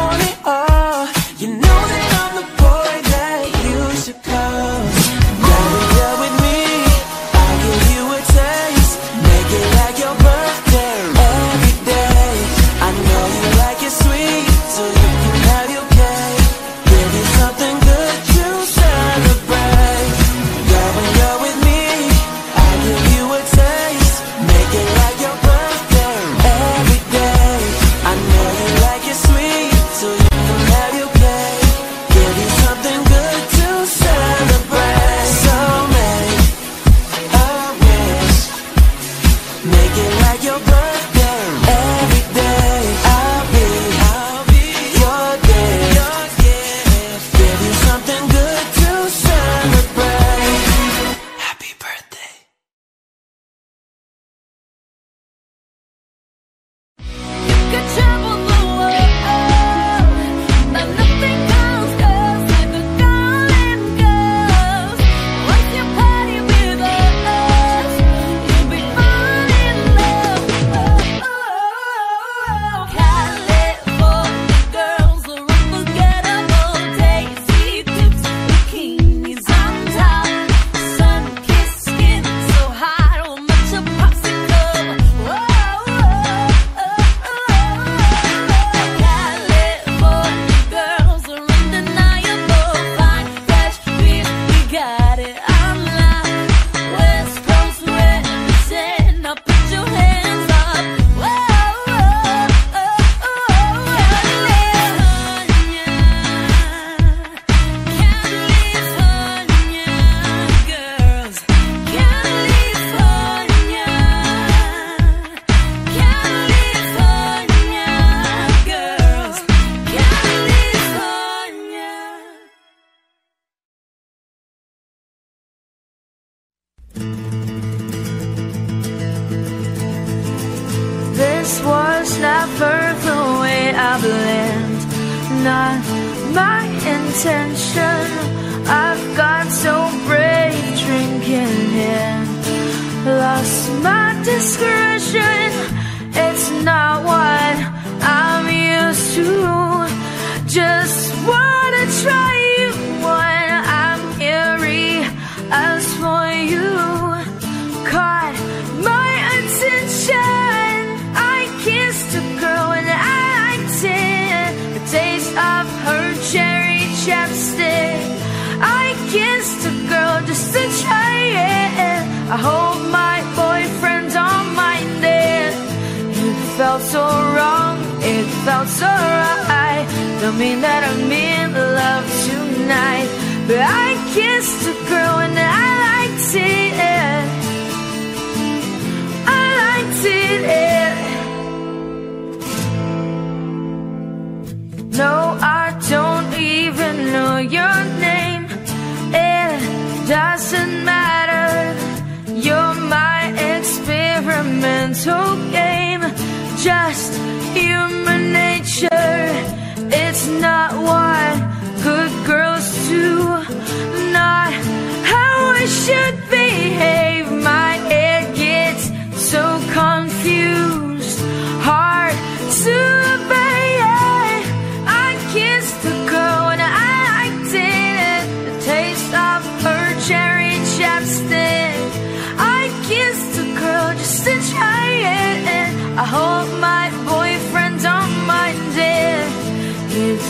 Want it all,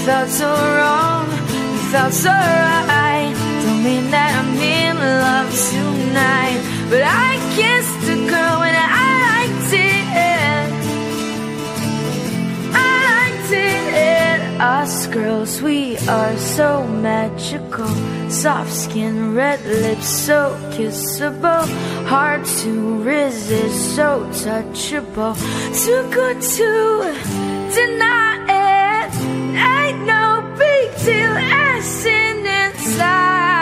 felt so wrong, you felt so right. Don't mean that I'm in love tonight, but I kissed a girl and I liked it. I liked it. Us girls, we are so magical. Soft skin, red lips, so kissable. Hard to resist, so touchable. Too good to deny no big deal, acting inside.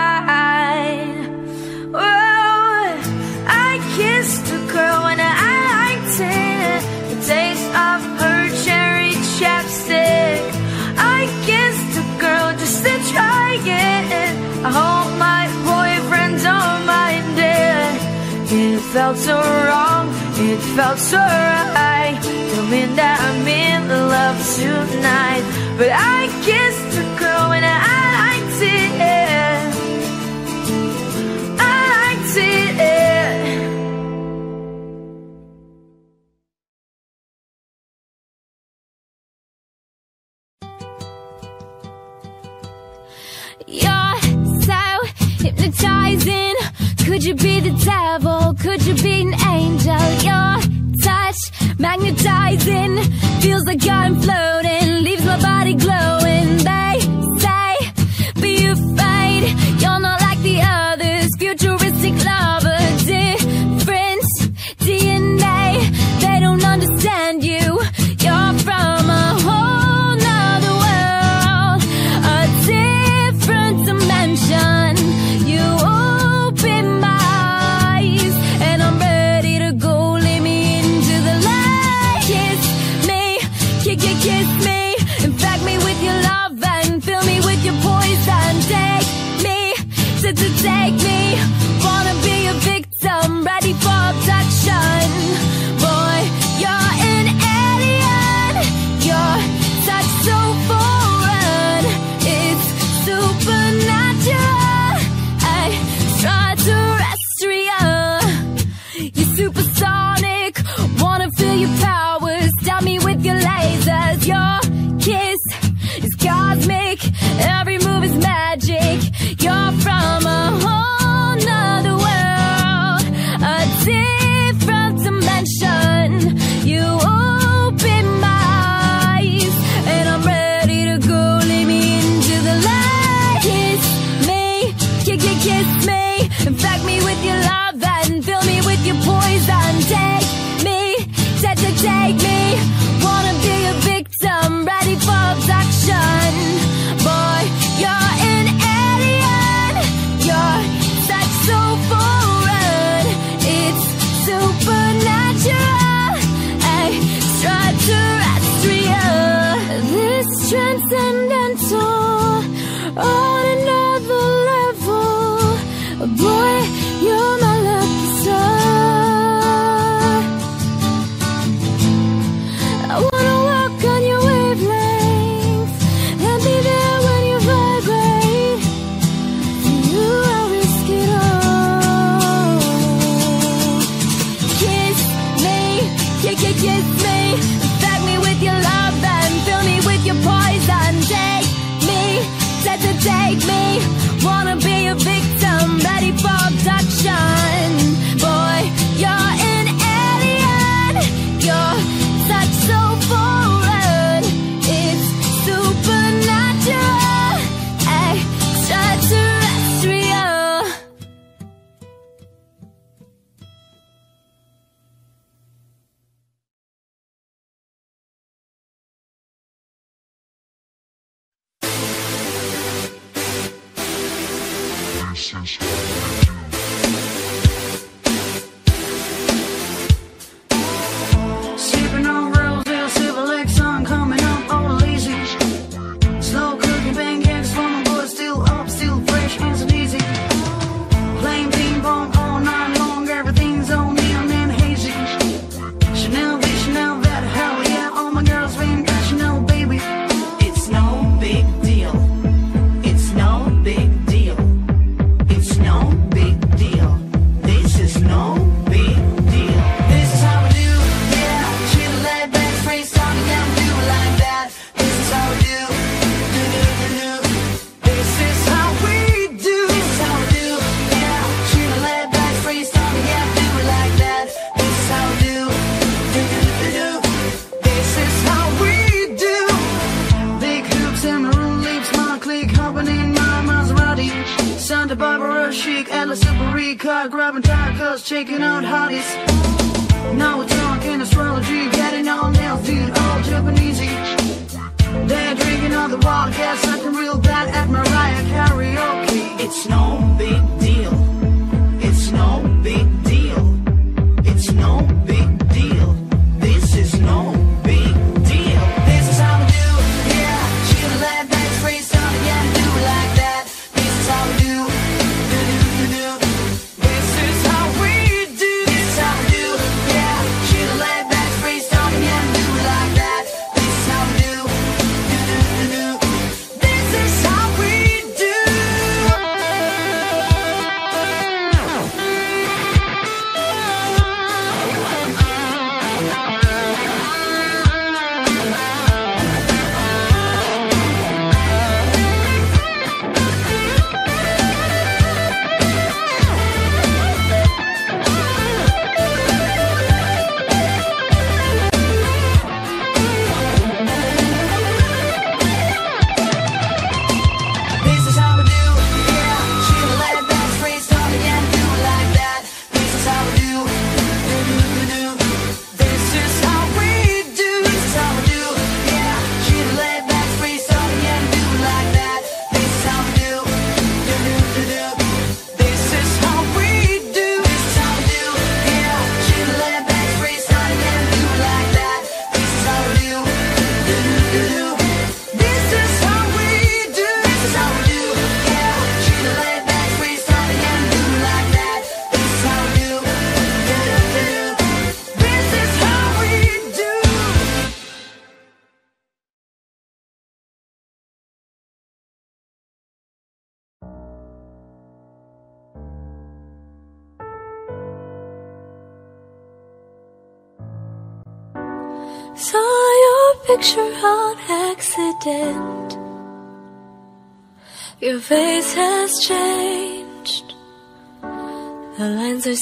Whoa, I kissed a girl and I liked it. The taste of her cherry chapstick. I kissed a girl just to try it. I hope my boyfriend don't mind it. It felt so wrong, it felt so right. Don't mean that I'm in love tonight, but I kissed a girl and I liked it. I liked it. You're so hypnotizing. Could you be the devil? Could you be an angel? Your touch magnetizing. Feels like I'm floating. Leaves my body glowing. They say, be afraid. You're not like the others. Futuristic lover.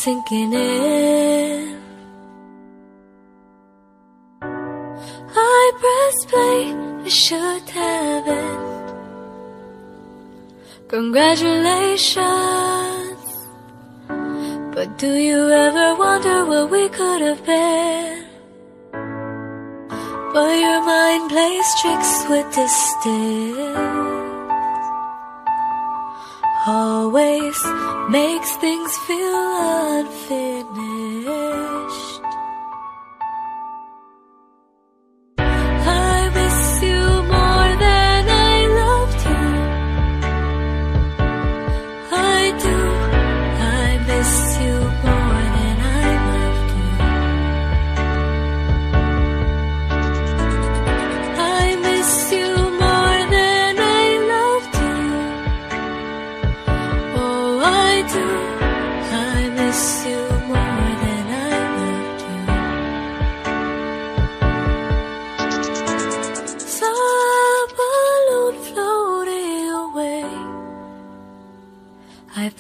sinking in. I press play, I should have it. Congratulations. But do you ever wonder what we could have been? But your mind plays tricks with distance always makes things feel unfinished.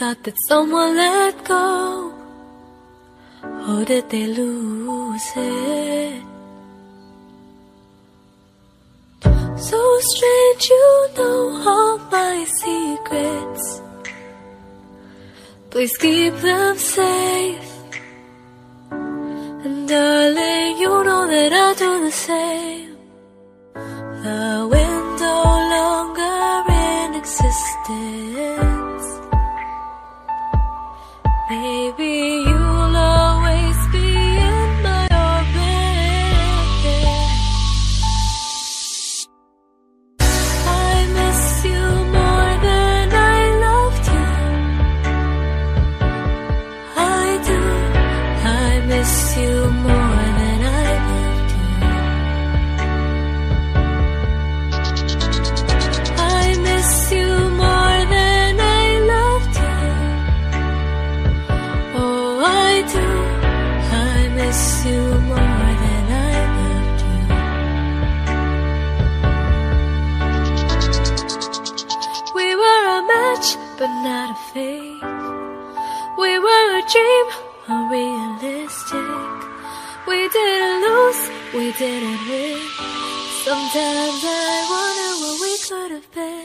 thought that someone let go. Or did they lose it? So strange, you know all my secrets. Please keep them safe. And darling, you know that I do the same. The window longer in existence. but not a fake. We were a dream, unrealistic. We didn't lose, we didn't win. Sometimes I wonder what we could have been.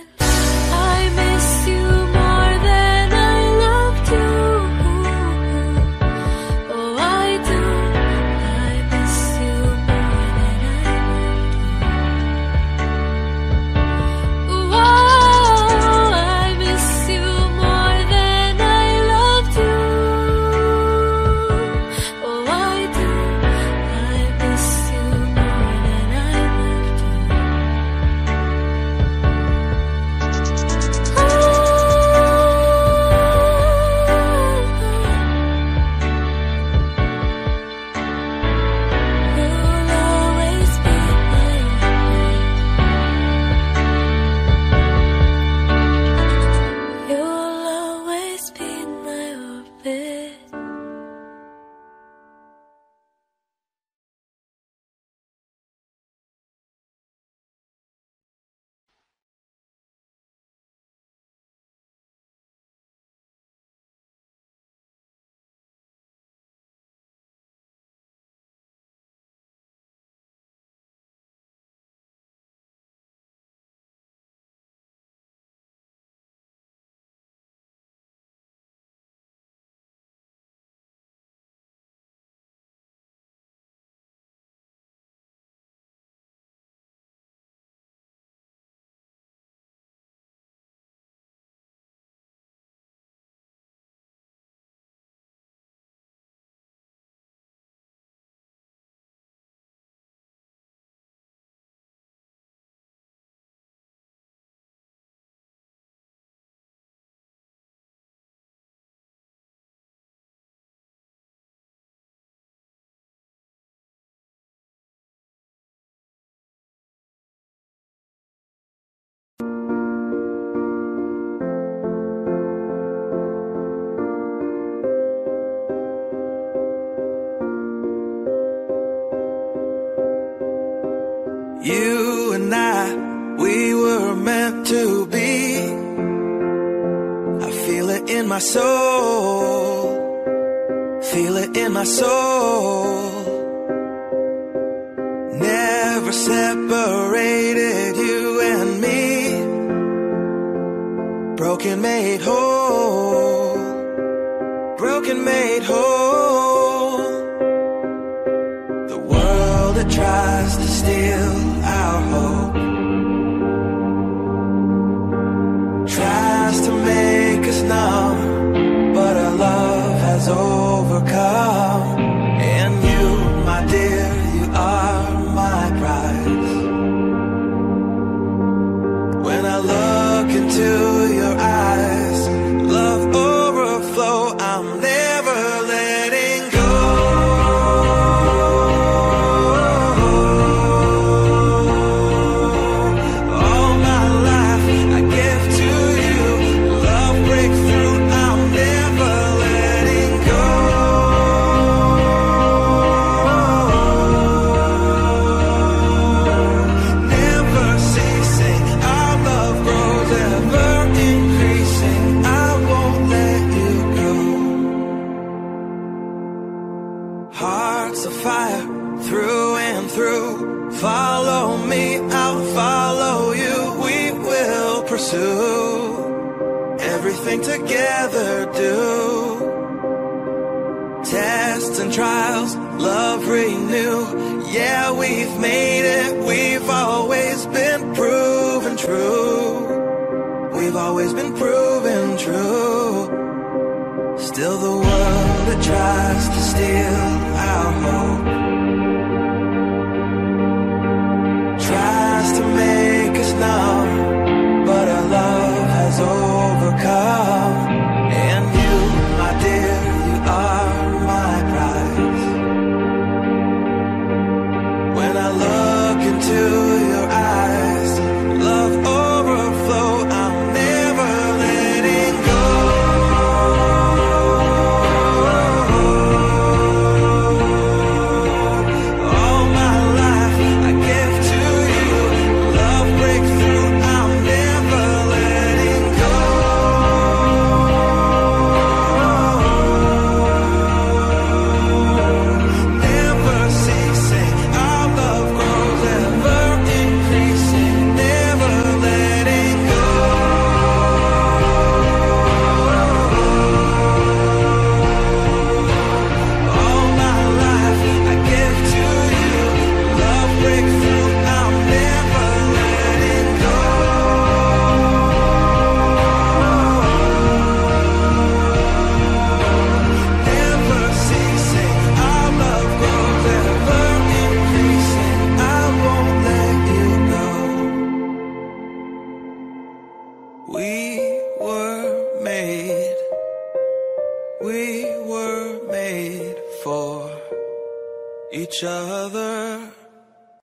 You and I, we were meant to be. I feel it in my soul. Feel it in my soul. Never separated you and me. Broken made whole. Broken made whole.